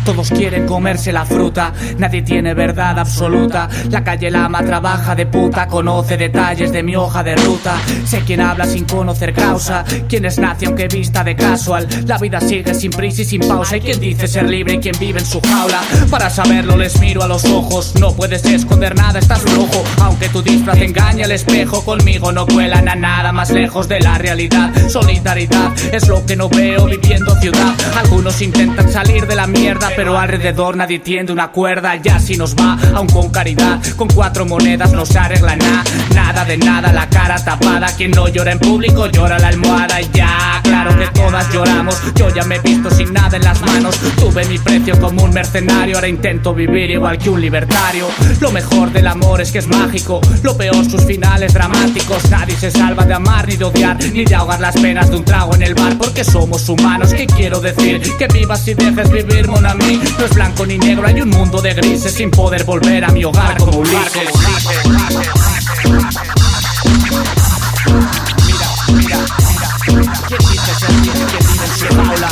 Speaker 5: Todos quieren comerse la fruta, nadie tiene verdad absoluta. La calle Lama trabaja de puta, conoce detalles de mi hoja de ruta. Sé quién habla sin conocer causa, quién es nazi aunque vista de casual. La vida sigue sin prisa y sin pausa. Y quien dice ser libre y quien vive en su jaula. Para saberlo les miro a los ojos, no puedes esconder nada, estás flojo. Aunque tu disfraz engaña el espejo, conmigo no cuelan a nada más lejos de la realidad. Solidaridad es lo que no veo viviendo ciudad. Algunos intentan salir de la mierda, pero alrededor, nadie tiende una cuerda. Ya si nos va, aún con caridad, con cuatro monedas no se arregla nada. Nada de nada, la cara tapada. Quien no llora en público llora la almohada. Y ya, claro que todas lloramos. Yo ya me he visto sin nada en las manos. Tuve mi precio como un mercenario. Ahora intento vivir igual que un libertario. Lo mejor del amor es que es mágico. Lo peor, sus finales dramáticos. Nadie se salva de amar, ni de odiar, ni de ahogar las penas de un trago en el bar. Porque somos humanos. ¿Qué quiero decir? Que vivas y dejes vivir, mon ami. No es blanco ni negro, hay un mundo de grises sin poder volver a mi hogar como Ulises. Mira, mira, mira. ¿Quién dice ser? ¿Quién vive en su jaula,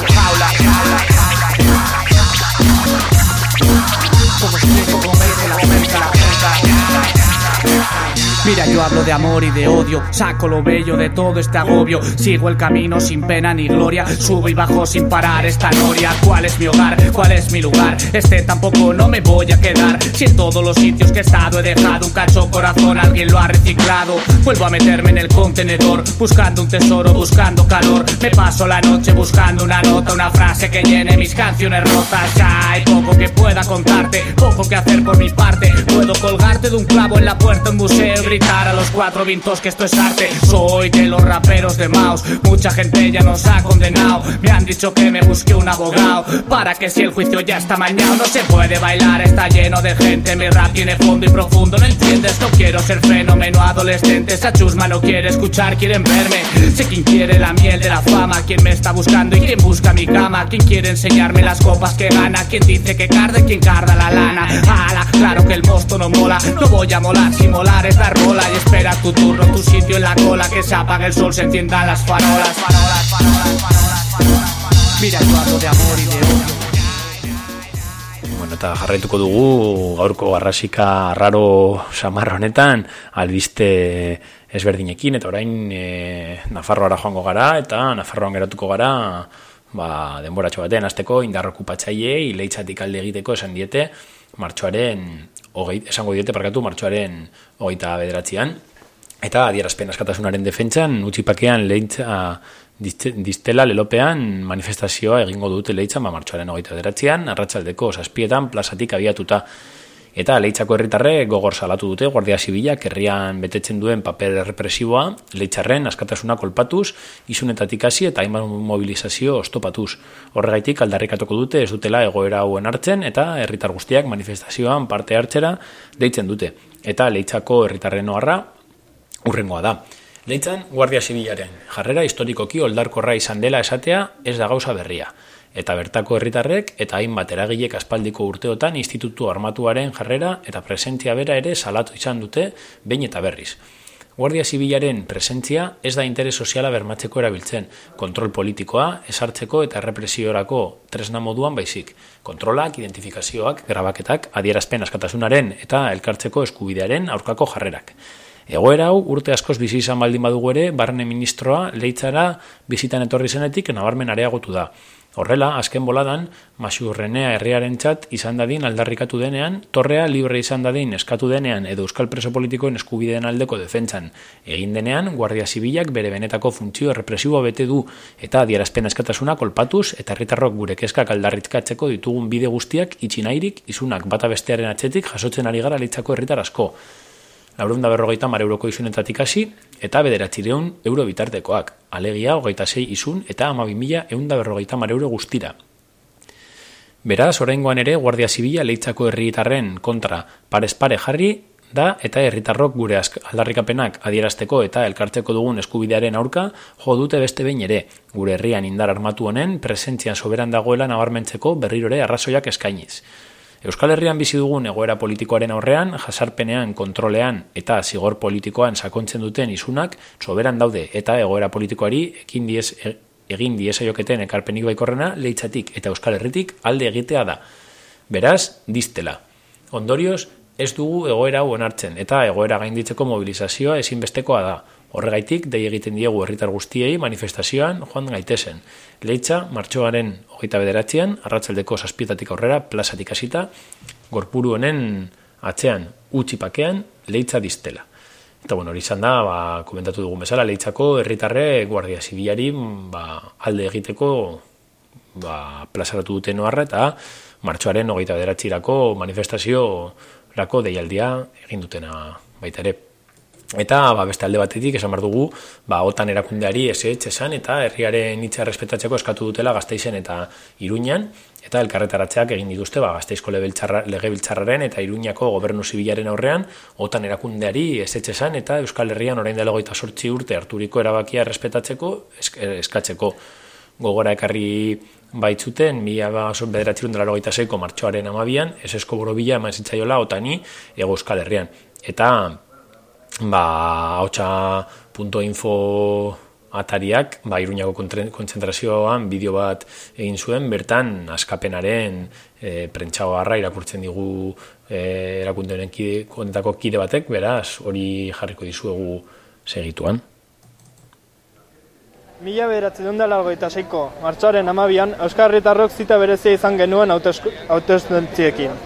Speaker 5: Yo hablo de amor y de odio, saco lo bello de todo este agobio, sigo el camino sin pena ni gloria, subo y bajo sin parar esta noria. ¿Cuál es mi hogar? ¿Cuál es mi lugar? Este tampoco no me voy a quedar. Si en todos los sitios que he estado he dejado un cacho corazón, alguien lo ha reciclado. Vuelvo a meterme en el contenedor, buscando un tesoro, buscando calor. Me paso la noche buscando una nota, una frase que llene mis canciones rotas. Hay poco que pueda contarte, poco que hacer por mi parte. Puedo colgarte de un clavo en la puerta un museo y a los cuatro vintos que esto es arte. Soy de los raperos de Maus, mucha gente ya nos ha condenado. Me han dicho que me busque un abogado para que si el juicio ya está mañana no se puede bailar, está lleno de gente. Mi rap tiene fondo y profundo, no entiendes. No quiero ser fenómeno adolescente. Esa chusma no quiere escuchar, quieren verme. Sé quién quiere la miel de la fama, quién me está buscando y quién busca mi cama. Quién quiere enseñarme las copas que gana, quién dice que carde, quién carda la lana. Ala, claro que el mosto no mola, no voy a molar si molar es dar rola y espera tu turno, tu sitio en la cola, que se apague el sol, se enciendan las farolas. farolas, farolas, farolas, farolas. Mira, yo hablo de amor y de odio.
Speaker 6: Bueno, eta jarraituko dugu gaurko garrasika raro samarra honetan albiste ezberdinekin eta orain e, Nafarroara joango gara eta Nafarroan geratuko gara ba, denboratxo batean azteko indar okupatzailei leitzatik alde egiteko esan diete martxoaren hogei, esango diete parkatu martxoaren hogeita bederatzean eta adierazpen askatasunaren defentsan utzipakean leitza diste- distela lelopean manifestazioa egingo dute leitzan ba, martxoaren hogeita bederatzean arratsaldeko zazpietan plazatik abiatuta Eta leitzako herritarrek gogor salatu dute Guardia Zibilak herrian betetzen duen paper represiboa, leitzarren askatasuna kolpatuz, izunetatik hasi eta hainbat mobilizazio ostopatuz. Horregaitik aldarrikatuko dute ez dutela egoera hauen hartzen eta herritar guztiak manifestazioan parte hartzera deitzen dute. Eta leitzako herritarren oharra urrengoa da. Leitzan Guardia Zibilaren jarrera historikoki oldarkorra izan dela esatea ez da gauza berria eta bertako herritarrek eta hainbat eragilek aspaldiko urteotan institutu armatuaren jarrera eta presentzia bera ere salatu izan dute behin eta berriz. Guardia Zibilaren presentzia ez da interes soziala bermatzeko erabiltzen, kontrol politikoa, esartzeko eta represiorako tresna moduan baizik, kontrolak, identifikazioak, grabaketak, adierazpen askatasunaren eta elkartzeko eskubidearen aurkako jarrerak. Egoera hau urte askoz bizi izan baldin badugu ere, barne ministroa leitzara bizitan etorri zenetik nabarmen areagotu da. Horrela, azken boladan, Masurrenea herriaren txat izan dadin aldarrikatu denean, torrea libre izan dadin eskatu denean edo euskal preso politikoen eskubideen aldeko defentsan. Egin denean, Guardia Zibilak bere benetako funtzio represiboa bete du eta adierazpen eskatasuna kolpatuz eta herritarrok gure keskak aldarritkatzeko ditugun bide guztiak itxinairik izunak bata bestearen atzetik jasotzen ari gara litzako herritar asko. Laurunda berrogeita mar euroko izunetatik hasi eta bederatzireun euro bitartekoak. Alegia, hogeita sei izun eta amabi mila eunda berrogeita mar euro guztira. Beraz, oraingoan ere, Guardia Zibila leitzako herritarren kontra parez pare jarri da eta herritarrok gure aldarrikapenak adierazteko eta elkartzeko dugun eskubidearen aurka jo dute beste behin ere, gure herrian indar armatu honen presentzian soberan dagoela nabarmentzeko berrirore arrazoiak eskainiz. Euskal Herrian bizi dugun egoera politikoaren aurrean, jasarpenean, kontrolean eta zigor politikoan sakontzen duten isunak soberan daude eta egoera politikoari ekin diez, e- egin diezaioketen ekarpenik baikorrena leitzatik eta Euskal Herritik alde egitea da. Beraz, distela. Ondorioz, ez dugu egoera hau onartzen eta egoera gainditzeko mobilizazioa ezinbestekoa da. Horregaitik, dei egiten diegu herritar guztiei manifestazioan joan gaitezen. Leitza, martxoaren hogeita bederatzean, arratzaldeko zazpietatik aurrera, plazatik hasita, gorpuru honen atzean utxipakean, leitza distela. Eta bueno, hori izan da, ba, komentatu dugun bezala, leitzako herritarre guardia zibilari ba, alde egiteko ba, plazaratu duten oharra eta martxoaren hogeita bederatxirako manifestazio lako deialdia egin dutena baita ere. Eta ba, beste alde batetik esan behar dugu ba, otan erakundeari esetxe esan eta herriaren hitza respetatzeko eskatu dutela gazteizen eta iruñan eta elkarretaratzeak egin dituzte ba, gazteizko legebiltzarraren eta iruñako gobernu zibilaren aurrean otan erakundeari esetxe esan eta Euskal Herrian orain dela goita sortzi urte harturiko erabakia respetatzeko eskatzeko gogora ekarri baitzuten, mila bederatxirun dela logeita zeiko martxoaren amabian, ez esko borobila eman zitzaiola otani ego Euskal Herrian. Eta ba, hautsa.info atariak, ba, iruñako kontzentrazioan bideo bat egin zuen, bertan askapenaren e, prentxago harra irakurtzen digu e, erakundeen kide, kontako kide batek, beraz, hori jarriko dizuegu segituan.
Speaker 14: Mila beratzen duen dela hogeita seiko, martxoaren amabian, Euskal Herritarrok zita berezia izan genuen hautestuntziekin.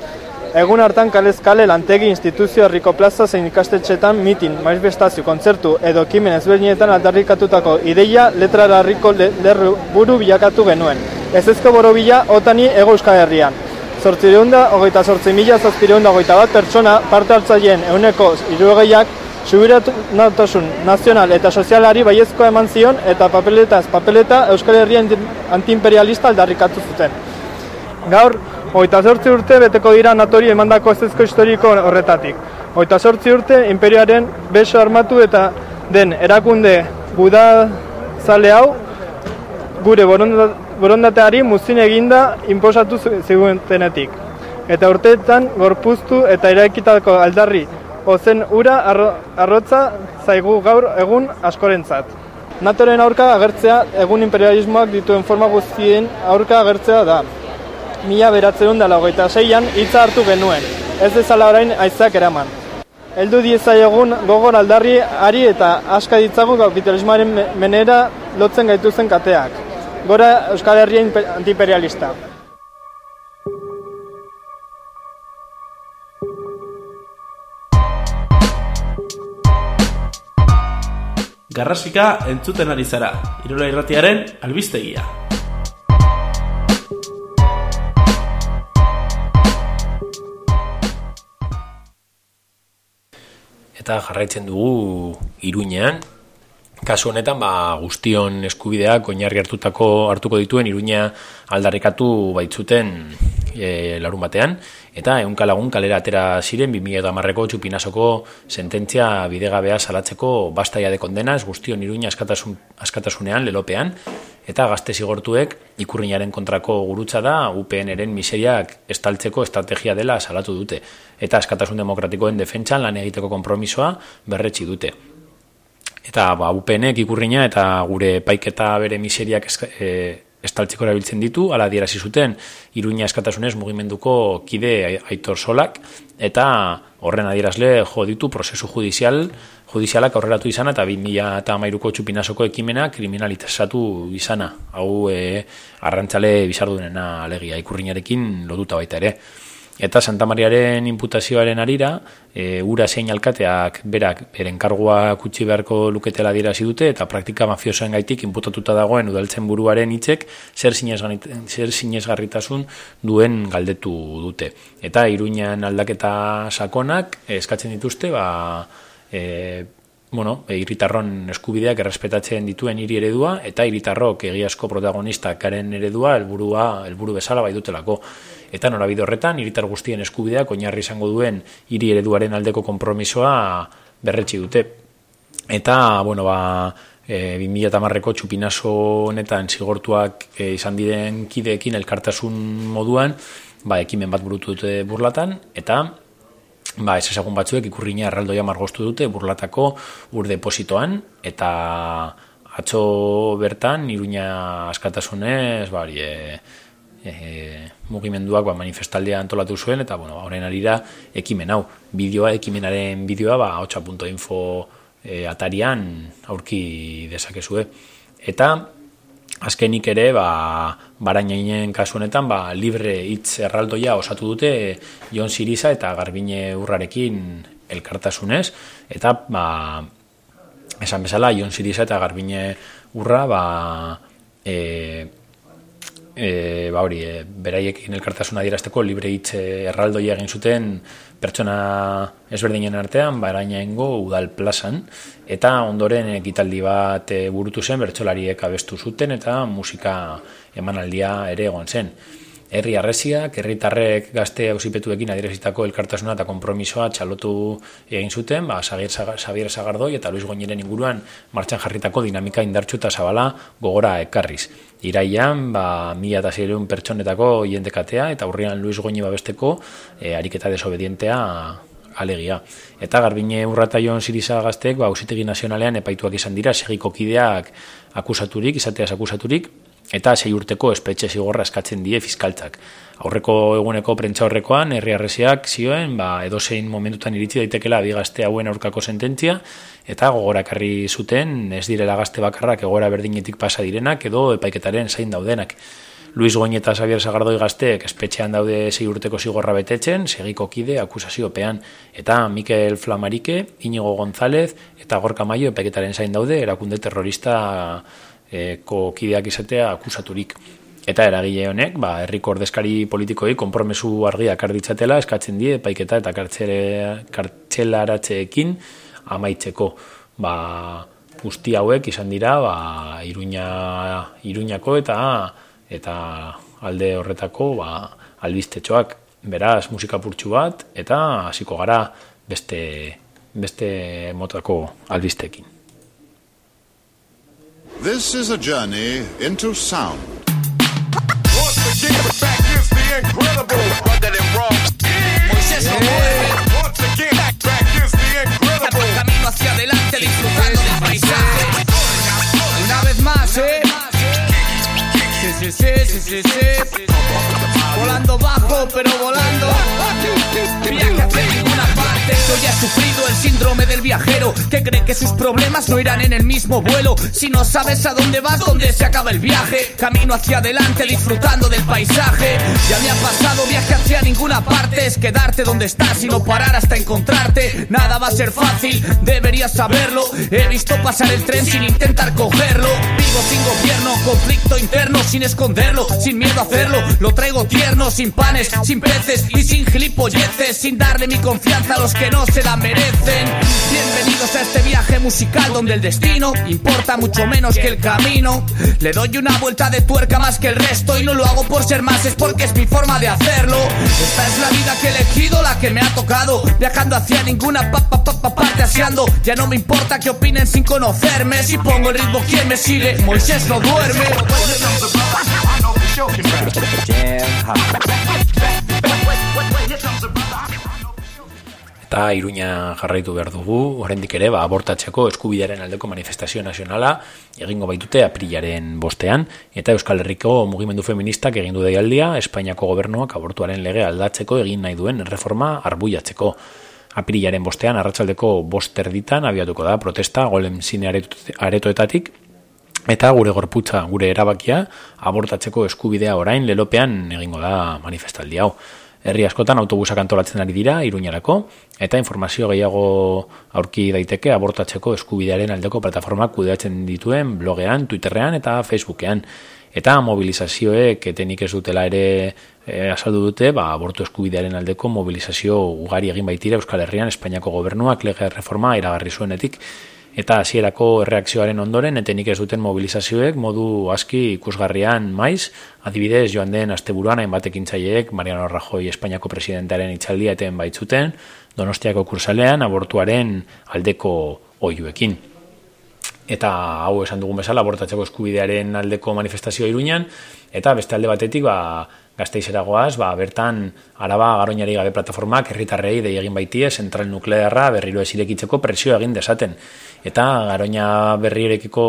Speaker 14: Egun hartan kalez kale lantegi instituzio herriko plaza zein ikastetxetan mitin, manifestazio, kontzertu edo kimen ezberdinetan aldarrikatutako ideia letra larriko lerru buru bilakatu genuen. Ez ezko borobila otani ego euskal herrian. Zortzireunda, hogeita zortzi mila zazpireunda hogeita bat pertsona parte hartzaien euneko irugeiak subiratu nazional eta sozialari baiezkoa eman zion eta papeletaz papeleta euskal herrian antiimperialista aldarrikatu zuten. Gaur, Oita sortzi urte beteko dira natori emandako ezezko historiko horretatik. Oita sortzi urte imperioaren beso armatu eta den erakunde buda zale hau gure borondateari muzin eginda inposatu zigutenetik. Eta urteetan gorpuztu eta eraikitako aldarri ozen ura arrotza zaigu gaur egun askorentzat. Natoren aurka agertzea egun imperialismoak dituen forma guztien aurka agertzea da mila beratzen dela hogeita zeian hitza hartu genuen, ez dezala orain aizak eraman. Heldu dieza egun gogor aldarri ari eta aska ditzagun kapitalismoaren menera lotzen gaituzen kateak. Gora Euskal Herria antiperialista.
Speaker 1: Garrasika entzuten ari zara, Irola Irratiaren albistegia.
Speaker 6: Eta jarraitzen dugu Iruñean. Kasu honetan, ba, guztion eskubideak oinarri hartutako hartuko dituen Iruña aldarrikatu baitzuten e, larun batean, eta ehunka lagun kalera atera ziren 2010ko txupinasoko sententzia bidegabea salatzeko bastaia de kondenaz guztion Iruña askatasun, askatasunean lelopean, eta gazte zigortuek ikurriñaren kontrako gurutza da UPN-eren miseriak estaltzeko estrategia dela salatu dute eta askatasun demokratikoen defentsan lan egiteko konpromisoa berretsi dute. Eta ba, UPN-ek ikurriña eta gure paiketa bere miseriak e, estaltzeko erabiltzen ditu, ala dierasi zuten Iruña eskatasunez mugimenduko kide aitor solak eta horren adierazle jo ditu prozesu judizial judizialak aurreratu izana eta 2000 eta amairuko txupinasoko ekimena kriminalitazatu izana. Hau e, arrantzale bizardunena alegia ikurriñarekin lotuta baita ere. Eta Santa Mariaren imputazioaren arira, e, ura zein alkateak berak beren kargua kutsi beharko luketela dira dute eta praktika mafiosoen gaitik imputatuta dagoen udaltzen buruaren hitzek zer sinesgarritasun duen galdetu dute. Eta iruñan aldaketa sakonak eskatzen dituzte, ba, e, bueno, e, iritarron eskubideak errespetatzen dituen hiri eredua eta iritarrok egiazko protagonista karen eredua helburua helburu bezala bai dutelako. Eta norabide horretan iritar guztien eskubideak oinarri izango duen hiri ereduaren aldeko konpromisoa berretsi dute. Eta, bueno, ba, e, 2008ko txupinaso honetan zigortuak e, izan diren kideekin elkartasun moduan, ba, ekimen bat burutu dute burlatan, eta ba, ez ezagun batzuek ikurriña erraldoia margostu dute burlatako ur depositoan, eta atxo bertan, iruña askatasunez, ba, e, e, mugimenduak ba, manifestaldea antolatu zuen, eta bueno, horren arira ekimen hau. Bideoa, ekimenaren bideoa, ba, hotxa.info e, atarian aurki dezakezue. Eta, azkenik ere, ba, barainainen kasu honetan, ba, libre hitz erraldoia osatu dute Jon Siriza eta Garbine Urrarekin elkartasunez, eta ba, esan bezala Jon Siriza eta Garbine Urra ba, e, e, ba hori, e, beraiekin elkartasuna adierazteko libre hitz erraldoia egin zuten pertsona ezberdinen artean, barainaingo udal plazan, eta ondoren ekitaldi bat e, burutu zen bertsolariek abestu zuten eta musika emanaldia ere egon zen herri arresiak, herritarrek gazte ausipetuekin adierazitako elkartasuna eta konpromisoa txalotu egin zuten, ba, Xavier Sagardoi eta Luis Goñeren inguruan martxan jarritako dinamika indartxu eta zabala gogora ekarriz. Iraian, ba, mila eta zireun pertsonetako jendekatea eta aurrian Luis Goñi babesteko e, ariketa desobedientea alegia. Eta garbine urrataion ziriza gazteek, ba, ausitegi nazionalean epaituak izan dira, segiko kideak akusaturik, izateaz akusaturik, eta sei urteko espetxe zigorra eskatzen die fiskaltzak. Aurreko eguneko prentza horrekoan, herri arresiak zioen, ba, edozein momentutan iritsi daitekela bi gazte hauen aurkako sententzia, eta gogorakarri zuten, ez direla gazte bakarrak egora berdinetik pasa direnak, edo epaiketaren zain daudenak. Luis Goñi eta Xavier Sagardoi gazteek espetxean daude sei urteko zigorra betetzen, segiko kide akusaziopean, eta Mikel Flamarike, Inigo González, eta Gorka Maio epaiketaren zain daude, erakunde terrorista e, kideak izatea akusaturik. Eta eragile honek, ba, herriko ordezkari politikoi konpromesu argiak arditzatela eskatzen die epaiketa eta kartxelaratzeekin amaitzeko. Ba, guzti hauek izan dira ba, iruña, iruñako eta eta alde horretako ba, albistetxoak beraz musika purtsu bat eta hasiko gara beste, beste motako albistekin.
Speaker 4: This is a journey into sound.
Speaker 5: Camino hacia adelante disfrutando del paisaje. Una vez más, eh. Sí, sí, sí, sí, sí, sí. Volando bajo, pero volando. Viaje ya he sufrido el síndrome del viajero que cree que sus problemas no irán en el mismo vuelo. Si no sabes a dónde vas, dónde se acaba el viaje. Camino hacia adelante disfrutando del paisaje. Ya me ha pasado viaje hacia ninguna parte. Es quedarte donde estás y no parar hasta encontrarte. Nada va a ser fácil, deberías saberlo. He visto pasar el tren sin intentar cogerlo. Vivo sin gobierno, conflicto interno sin esconderlo, sin miedo a hacerlo. Lo traigo tierno, sin panes, sin peces y sin gilipolleces. Sin darle mi confianza a los que no se la merecen. Bienvenidos a este viaje musical donde el destino importa mucho menos que el camino. Le doy una vuelta de tuerca más que el resto y no lo hago por ser más, es porque es mi forma de hacerlo. Esta es la vida que he elegido, la que me ha tocado. Viajando hacia ninguna pa pa pa pa parte aseando. Ya no me importa que opinen sin conocerme. Si pongo el ritmo, ¿quién me sigue? Moisés no duerme.
Speaker 6: Eta Iruña jarraitu behar dugu, oraindik ere, ba, abortatzeko eskubidearen aldeko manifestazio nazionala egingo baitute aprilaren bostean, eta Euskal Herriko mugimendu feministak egin du deialdia, Espainiako gobernuak abortuaren lege aldatzeko egin nahi duen reforma arbuiatzeko. Aprilaren bostean, arratsaldeko boster ditan, abiatuko da protesta golem zine aretoetatik, eta gure gorputza, gure erabakia, abortatzeko eskubidea orain lelopean egingo da manifestaldi hau. Herri askotan autobusak antolatzen ari dira, iruñarako, eta informazio gehiago aurki daiteke abortatzeko eskubidearen aldeko plataformak kudeatzen dituen blogean, Twitterrean eta Facebookean. Eta mobilizazioek etenik ez dutela ere e, azaldu dute, ba, abortu eskubidearen aldeko mobilizazio ugari egin baitira Euskal Herrian Espainiako gobernuak lege reforma iragarri zuenetik eta hasierako erreakzioaren ondoren etenik ez duten mobilizazioek modu aski ikusgarrian maiz, adibidez joan den asteburuan hainbat ekintzaileek Mariano Rajoy Espainiako presidentearen itzaldia eten baitzuten Donostiako kursalean abortuaren aldeko oiuekin. Eta hau esan dugun bezala abortatzeko eskubidearen aldeko manifestazioa iruñan, eta beste alde batetik ba, gazteizera goaz, ba, bertan araba garoinari gabe plataformak herritarrei dei egin baitie zentral nuklearra berriro ez irekitzeko presio egin desaten. Eta garoina berrirekiko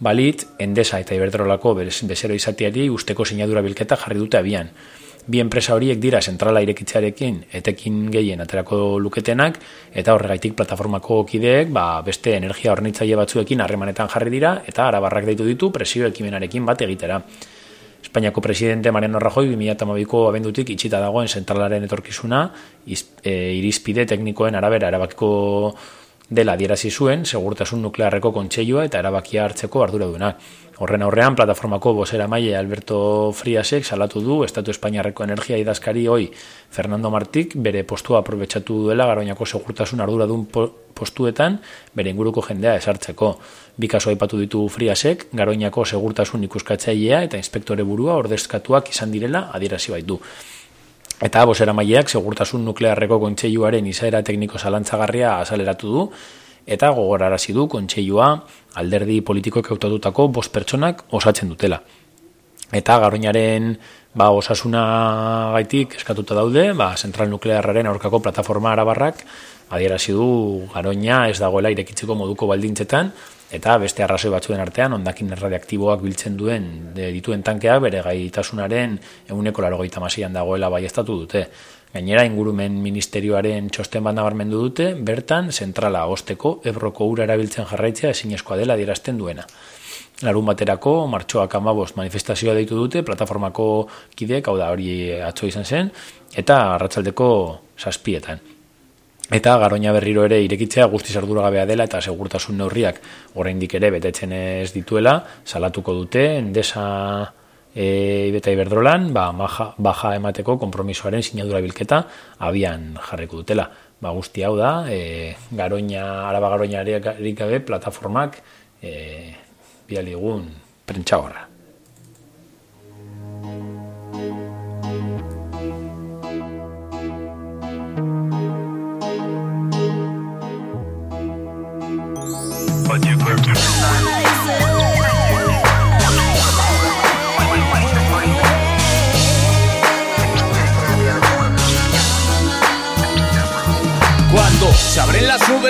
Speaker 6: balit, endesa eta iberdrolako bezero izatiari usteko sinadura bilketa jarri dute abian. Bi enpresa horiek dira zentrala irekitzearekin etekin gehien aterako luketenak eta horregaitik plataformako kideek ba, beste energia hornitzaile batzuekin harremanetan jarri dira eta arabarrak deitu ditu presio ekimenarekin bat egitera. Espainiako presidente Mariano Rajoy 2008ko abendutik itxita dagoen zentralaren etorkizuna iz, e, irizpide teknikoen arabera erabakiko dela adierazi zuen segurtasun nuklearreko kontseilua eta erabakia hartzeko arduradunak. Horren aurrean, plataformako bosera maile Alberto Friasek salatu du Estatu Espainiarreko energia idazkari hoi Fernando Martik bere postua aprobetsatu duela garoinako segurtasun arduradun po postuetan bere inguruko jendea esartzeko. Bi kaso aipatu ditu Friasek, garoinako segurtasun ikuskatzailea eta inspektore burua ordezkatuak izan direla adierazi baitu. Eta bosera maileak segurtasun nuklearreko kontseiluaren izaera tekniko zalantzagarria azaleratu du, eta gogorarazi du kontseilua alderdi politikoek hautatutako bost pertsonak osatzen dutela. Eta garoinaren ba, osasuna gaitik eskatuta daude, ba, zentral nuklearraren aurkako plataforma arabarrak adierazi du garoina ez dagoela irekitzeko moduko baldintzetan, eta beste arrazoi batzuen artean ondakin radioaktiboak biltzen duen de, dituen tankeak bere gaitasunaren eguneko laro masian dagoela bai dute. Gainera, ingurumen ministerioaren txosten bat nabarmendu dute, bertan, zentrala osteko, ebroko ura erabiltzen jarraitzea ezinezkoa dela dierazten duena. Larun baterako, martxoak amabost manifestazioa deitu dute, plataformako kideek, hau da hori atzo izan zen, eta arratzaldeko saspietan. Eta garoina berriro ere irekitzea guztiz arduragabea dela eta segurtasun neurriak oraindik ere betetzen ez dituela, salatuko dute, endesa e, ibeta iberdrolan, ba, baja, baja emateko kompromisoaren sinadura bilketa abian jarriko dutela. Ba, guzti hau da, e, garoina, araba garoina gabe plataformak e, bialigun prentsa horra.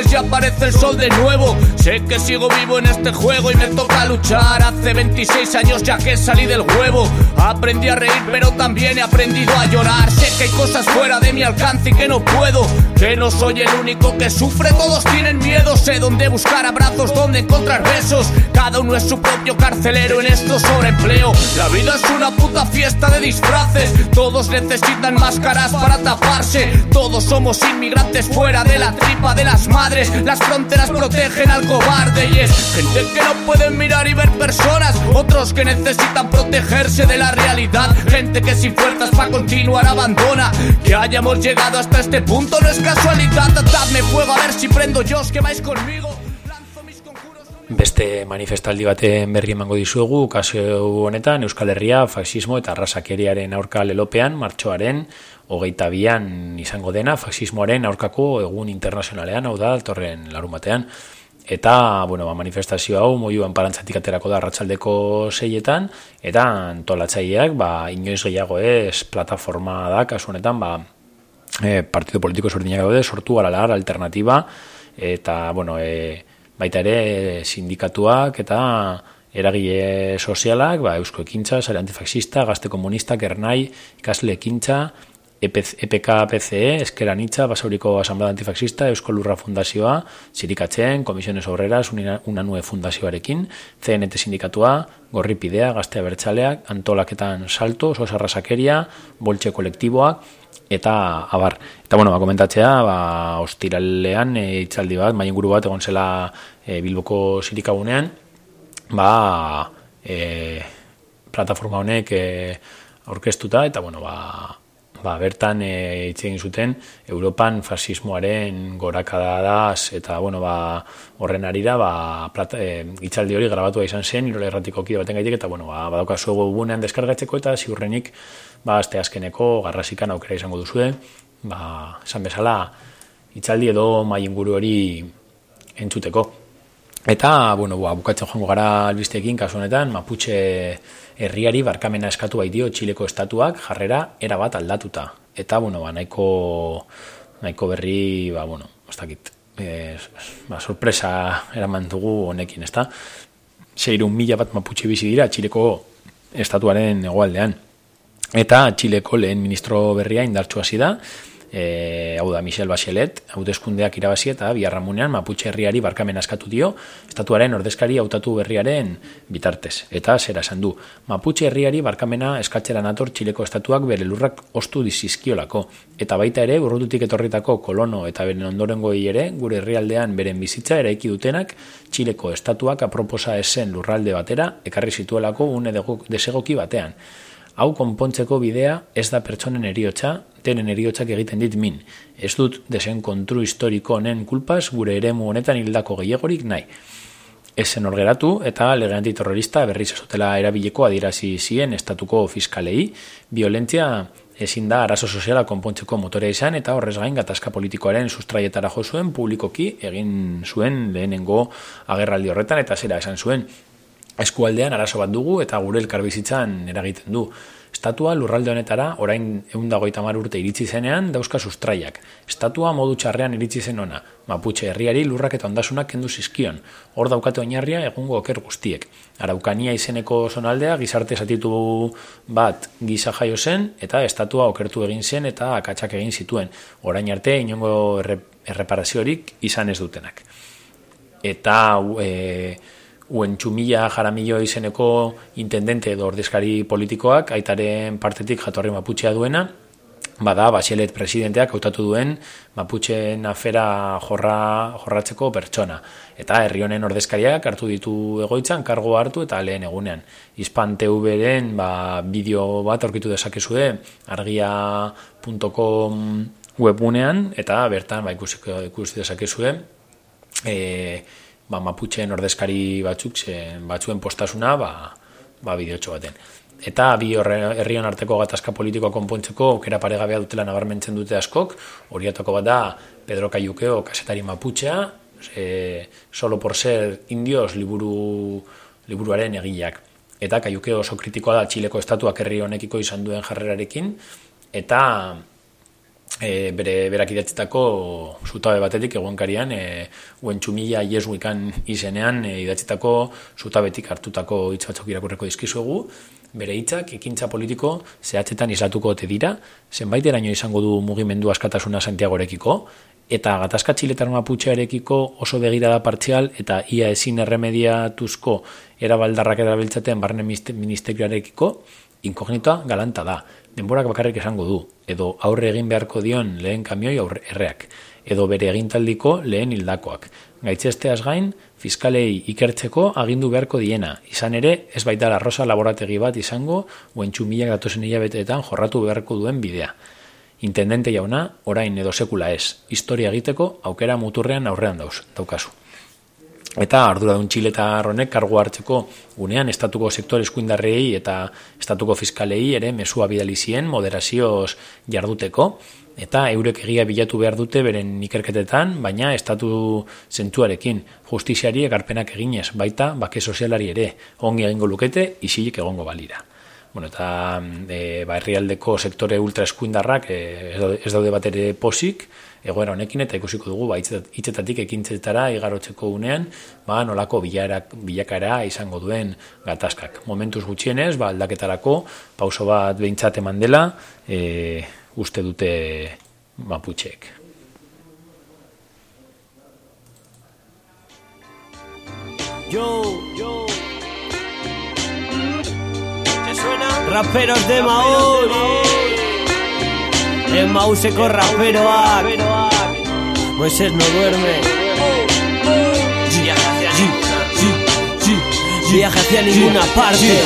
Speaker 5: Cause aparece el sol de nuevo. Sé que sigo vivo en este juego y me toca luchar. Hace 26 años ya que salí del huevo Aprendí a reír pero también he aprendido a llorar. Sé que hay cosas fuera de mi alcance y que no puedo. Que no soy el único que sufre, todos tienen miedo. Sé dónde buscar abrazos, dónde encontrar besos. Cada uno es su propio carcelero en esto sobreempleo La vida es una puta fiesta de disfraces. Todos necesitan máscaras para taparse. Todos somos inmigrantes fuera de la tripa de las madres. Las fronteras protegen al cobarde y es gente que no pueden mirar y ver personas. Otros que necesitan protegerse de la realidad. Gente que sin fuerzas para continuar abandona. Que hayamos llegado hasta este punto no es casualidad. Dadme fuego a ver si prendo yo, os que vais conmigo.
Speaker 6: Beste manifestaldi baten berri emango dizuegu, kaso honetan Euskal Herria faxismo eta arrasakeriaren aurka lelopean, martxoaren, hogeita bian izango dena, faxismoaren aurkako egun internazionalean, hau da, torren larun. Eta, bueno, ba, manifestazio hau, moioan parantzatik aterako da ratzaldeko seietan, eta antolatzaileak, ba, inoiz gehiago ez, plataforma da, kasu honetan, ba, e, partido politiko sortinak daude, sortu galalar, alternatiba, eta, bueno, e, baita ere sindikatuak eta eragile sozialak, ba, Eusko Ekintza, Sare Antifaxista, Gazte Komunista, Kernai, Ikasle Ekintza, EPK PCE, Eskeran Itza, Basauriko Asamblea Antifaxista, Eusko Lurra Fundazioa, Zirikatzen, Komisiones Obreras, una nue fundazioarekin, CNT Sindikatua, Gorri Pidea, Gazte Abertzaleak, Antolaketan Salto, Sosa Rasakeria, Boltxe Kolektiboak, eta abar. Eta bueno, ba, komentatzea, ba, ostiralean e, itzaldi bat, maien guru bat, egon zela e, Bilboko sirikagunean, ba, e, plataforma honek e, orkestuta, eta bueno, ba, ba, bertan e, egin zuten Europan fasismoaren gorakada daz, eta bueno, ba, horren arira, ba, plata, e, itzaldi hori grabatu izan zen, irole erratiko kide baten gaitik, eta bueno, ba, badauka zuego deskargatzeko, eta ziurrenik, ba, azte azkeneko garrasikan aukera izango duzue, ba, esan bezala, itzaldi edo mai inguru hori entzuteko. Eta, bueno, ba, bukatzen joango gara albistekin, kasu honetan, Mapuche herriari barkamena eskatu bai dio Txileko estatuak jarrera era bat aldatuta. Eta, bueno, ba, nahiko, nahiko berri, ba, bueno, ez dakit, e, ba, sorpresa eraman dugu honekin, ezta? Seirun mila bat Mapuche bizi dira Txileko estatuaren egoaldean. Eta Txileko lehen ministro berria indartsu hasi da, e, hau da Michel Bachelet, hauteskundeak irabazi eta biharramunean Mapuche herriari barkamen askatu dio, estatuaren ordezkari hautatu berriaren bitartez. Eta zera esan du, Mapuche herriari barkamena eskatzera nator Txileko estatuak bere lurrak ostu dizizkiolako. Eta baita ere, burrututik etorritako kolono eta beren ondorengoi ere, gure herrialdean beren bizitza eraiki dutenak, Txileko estatuak aproposa esen lurralde batera, ekarri zituelako une desegoki batean. Hau konpontzeko bidea ez da pertsonen eriotza, denen eriotzak egiten dit min. Ez dut desen kontru historiko honen kulpas gure eremu honetan hildako gehiagorik nahi. Ezen orgeratu eta lege antiterrorista berriz ezotela erabileko adirazi zien estatuko fiskalei, violentzia ezin da arazo soziala konpontzeko motorea izan eta horrez gain gatazka politikoaren sustraietara jo zuen publikoki egin zuen lehenengo agerraldi horretan eta zera esan zuen eskualdean arazo bat dugu eta gure elkarbizitzan eragiten du. Estatua lurralde honetara orain eundagoita mar urte iritsi zenean dauzka sustraiak. Estatua modu txarrean iritsi zen ona. Mapuche herriari lurrak eta ondasunak kendu zizkion. Hor daukate oinarria egungo oker guztiek. Araukania izeneko zonaldea gizarte zatitu bat gisa jaio zen eta estatua okertu egin zen eta akatsak egin zituen. Orain arte inongo erre, erreparaziorik izan ez dutenak. Eta e, Uentxumila Jaramillo izeneko intendente edo ordezkari politikoak aitaren partetik jatorri maputxea duena, bada Bachelet presidenteak hautatu duen Maputxeen afera jorra, jorratzeko pertsona. Eta herri honen ordezkariak hartu ditu egoitzan, kargo hartu eta lehen egunean. Hispan TV-ren ba, bideo bat aurkitu dezakezue argia.com webunean eta bertan ba, ikusi, ikusi dezakezue e, ba, Maputxeen ordezkari batzuk zen, batzuen postasuna ba, ba bideotxo baten. Eta bi herrion arteko gatazka politikoa konpontzeko aukera paregabea dutela nabarmentzen dute askok, horietako bat da Pedro Cayuqueo kasetari Maputxea, e, solo por ser indios liburu, liburuaren egileak. Eta Cayuqueo oso kritikoa da Txileko estatuak herri honekiko izan duen jarrerarekin, eta e, bere berak idatzitako zutabe batetik egonkarian e, uentxumila iesuikan izenean e, idatzitako zutabetik hartutako hitz batzuk irakurreko dizkizuegu. Bere hitzak ekintza politiko zehatzetan islatuko ote dira zenbait eraino izango du mugimendu askatasuna Santiagorekiko eta gatazka txiletar maputxearekiko oso begirada partzial eta ia ezin erremediatuzko erabaldarrak erabiltzaten barne ministerioarekiko inkognita galanta da denborak bakarrik esango du, edo aurre egin beharko dion lehen kamioi aurre erreak, edo bere egintaldiko lehen hildakoak. Gaitzesteaz gain, fiskalei ikertzeko agindu beharko diena, izan ere, ez baita arroza laborategi bat izango, uentxu mila gatozen hilabeteetan jorratu beharko duen bidea. Intendente jauna, orain edo sekula ez, historia egiteko aukera muturrean aurrean dauz, daukazu. Eta arduradun txiletar honek kargu hartzeko unean estatuko sektore eskuindarrei eta estatuko fiskalei ere mesua bidali zien moderazioz jarduteko. Eta eurek egia bilatu behar dute beren ikerketetan, baina estatu zentuarekin. Justiziari ekarpenak eginez, baita bake sozialari ere, ongi egingo lukete, isilik egongo balira. Bueno, eta e, ba, herrialdeko sektore ultra eskuindarrak e, ez daude bat ere posik, egoera honekin eta ikusiko dugu ba, hitzetatik ekintzetara igarotzeko unean ba, nolako bilarak, bilakara izango duen gatazkak. Momentuz gutxienez, ba, aldaketarako pauso bat behintzat eman dela e, uste dute maputxeek.
Speaker 15: Yo, yo. ¿Te suena? Raperos de Maús. En Mauseko raperoak. Moisés no duerme. Viaje hacia ninguna parte.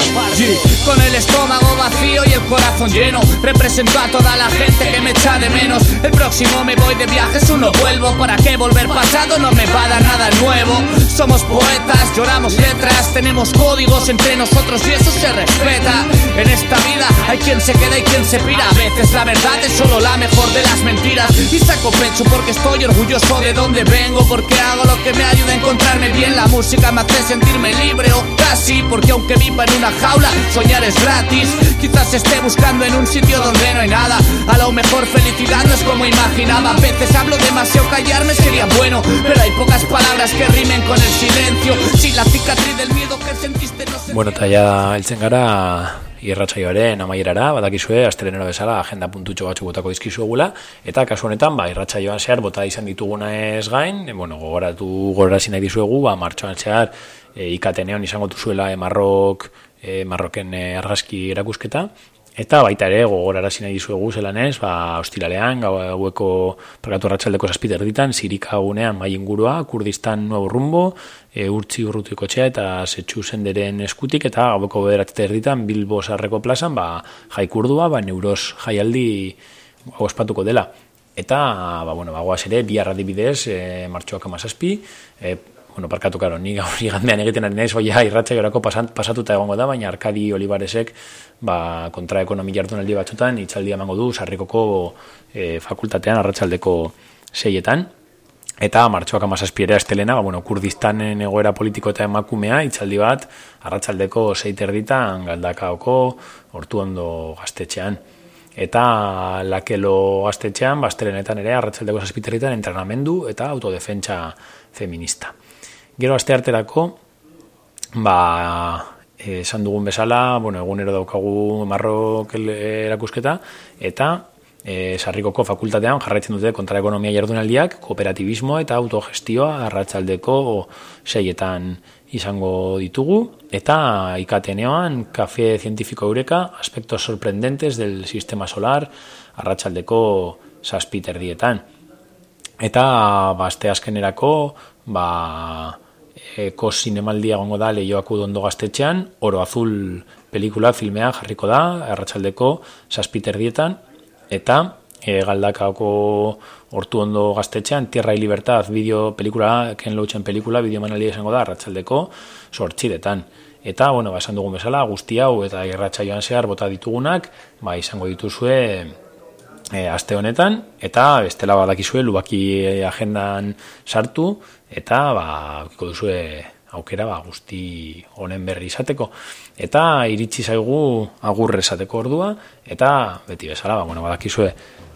Speaker 5: Con el estómago vacío y el corazón lleno Represento a toda la gente que me echa de menos. El próximo me voy de viajes, uno vuelvo ¿Para qué volver pasado? No me va a dar nada nuevo. Somos poetas, lloramos letras Tenemos códigos entre nosotros y eso se respeta. En esta vida hay quien se queda y quien se pira. A veces la verdad es solo la mejor de las mentiras. Y saco pecho porque estoy orgulloso de donde vengo Porque hago lo que me ayuda a encontrarme bien. La música me hace sentirme libre casi Porque aunque viva en una jaula, soñar es gratis. Quizás esté buscando en un sitio donde no hay nada. A lo mejor felicidad no es como imaginaba. A veces hablo demasiado, callarme sería bueno. Pero hay pocas palabras que rimen con el silencio. Sin la cicatriz del miedo que sentiste no se...
Speaker 6: Bueno, eta ja heltzen gara irratsaioaren amaierara, badakizue, astelenero bezala agenda puntutxo batzuk botako dizkizuegula, eta kasu honetan, ba, irratsaioan zehar bota izan dituguna ez gain, e, bueno, gogoratu gogorarazi nahi dizuegu, ba, martxoan zehar e, ikatenean izango duzuela e, Marrok, e, Marroken e, argazki erakusketa, Eta baita ere, gogorarazi nahi dizuegu zelan ez, ba, ostiralean, gau gaueko parkatu ratxaldeko zazpiter ditan, zirika gunean bai ingurua, kurdistan nuevo rumbo, e, urtzi urrutiko txea eta zetsu zenderen eskutik, eta gaueko bederatziter ditan, bilbo sarreko plazan, ba, jai kurdua, ba, neuros jaialdi ospatuko dela. Eta, ba, bueno, ba, ere, bi arradibidez, e, martxoak amazazpi, e, bueno, parkatu karo, ni gaur igandean egiten ari naiz, oia, irratxa jorako pasatuta egongo da, baina Arkadi Olivaresek, ba, kontra ekonomi jardunaldi batzutan, itxaldi emango du, sarrikoko e, fakultatean, arratsaldeko seietan, eta martxoak amazazpiera estelena, ba, bueno, kurdistanen egoera politiko eta emakumea, itxaldi bat, arratsaldeko seiter ditan, galdakaoko, hortu ondo gaztetxean. Eta lakelo gaztetxean, bastelenetan ere, arratsaldeko zazpiterritan, entrenamendu eta autodefentsa feminista. Gero aste arterako, ba, esan dugun bezala, bueno, egunero daukagu marrok erakusketa, eta e, sarrikoko fakultatean jarraitzen dute kontra ekonomia jardunaldiak, kooperatibismo eta autogestioa arratsaldeko seietan izango ditugu, eta ikateneoan, kafe zientifiko eureka, aspektos sorprendentes del sistema solar, arratsaldeko saspiter dietan. Eta, ba, aste askenerako, ba, eko zinemaldia gongo da lehioak udondo gaztetxean, oro azul pelikula filmea jarriko da, erratxaldeko saspiter dietan, eta e, galdakako hortu ondo gaztetxean, Tierra y Libertad, video pelikula, Ken Loachen pelikula, video manalia izango da, erratxaldeko sortxidetan. Eta, bueno, ba, esan dugun bezala, guzti hau eta irratsaioan zehar bota ditugunak, ba, izango dituzue e, aste honetan, eta bestela badakizue lubaki agendan sartu, eta ba, duzue aukera ba, guzti honen berri izateko. Eta iritsi zaigu agurre esateko ordua, eta beti bezala, ba, bueno, badakizue,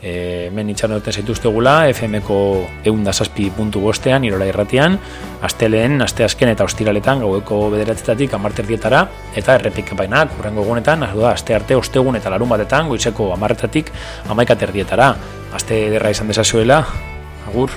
Speaker 6: e, men itxan duten zaituzte gula, FM-ko eundazazpi puntu bostean, irola irratian, aste lehen, aste azken eta ostiraletan, gaueko bederatzetatik amarter dietara, eta errepik bainak, urrengo egunetan, da, aste arte ostegun eta larun batetan, goizeko amarretatik amaikater dietara. Aste derra izan desazuela, agur.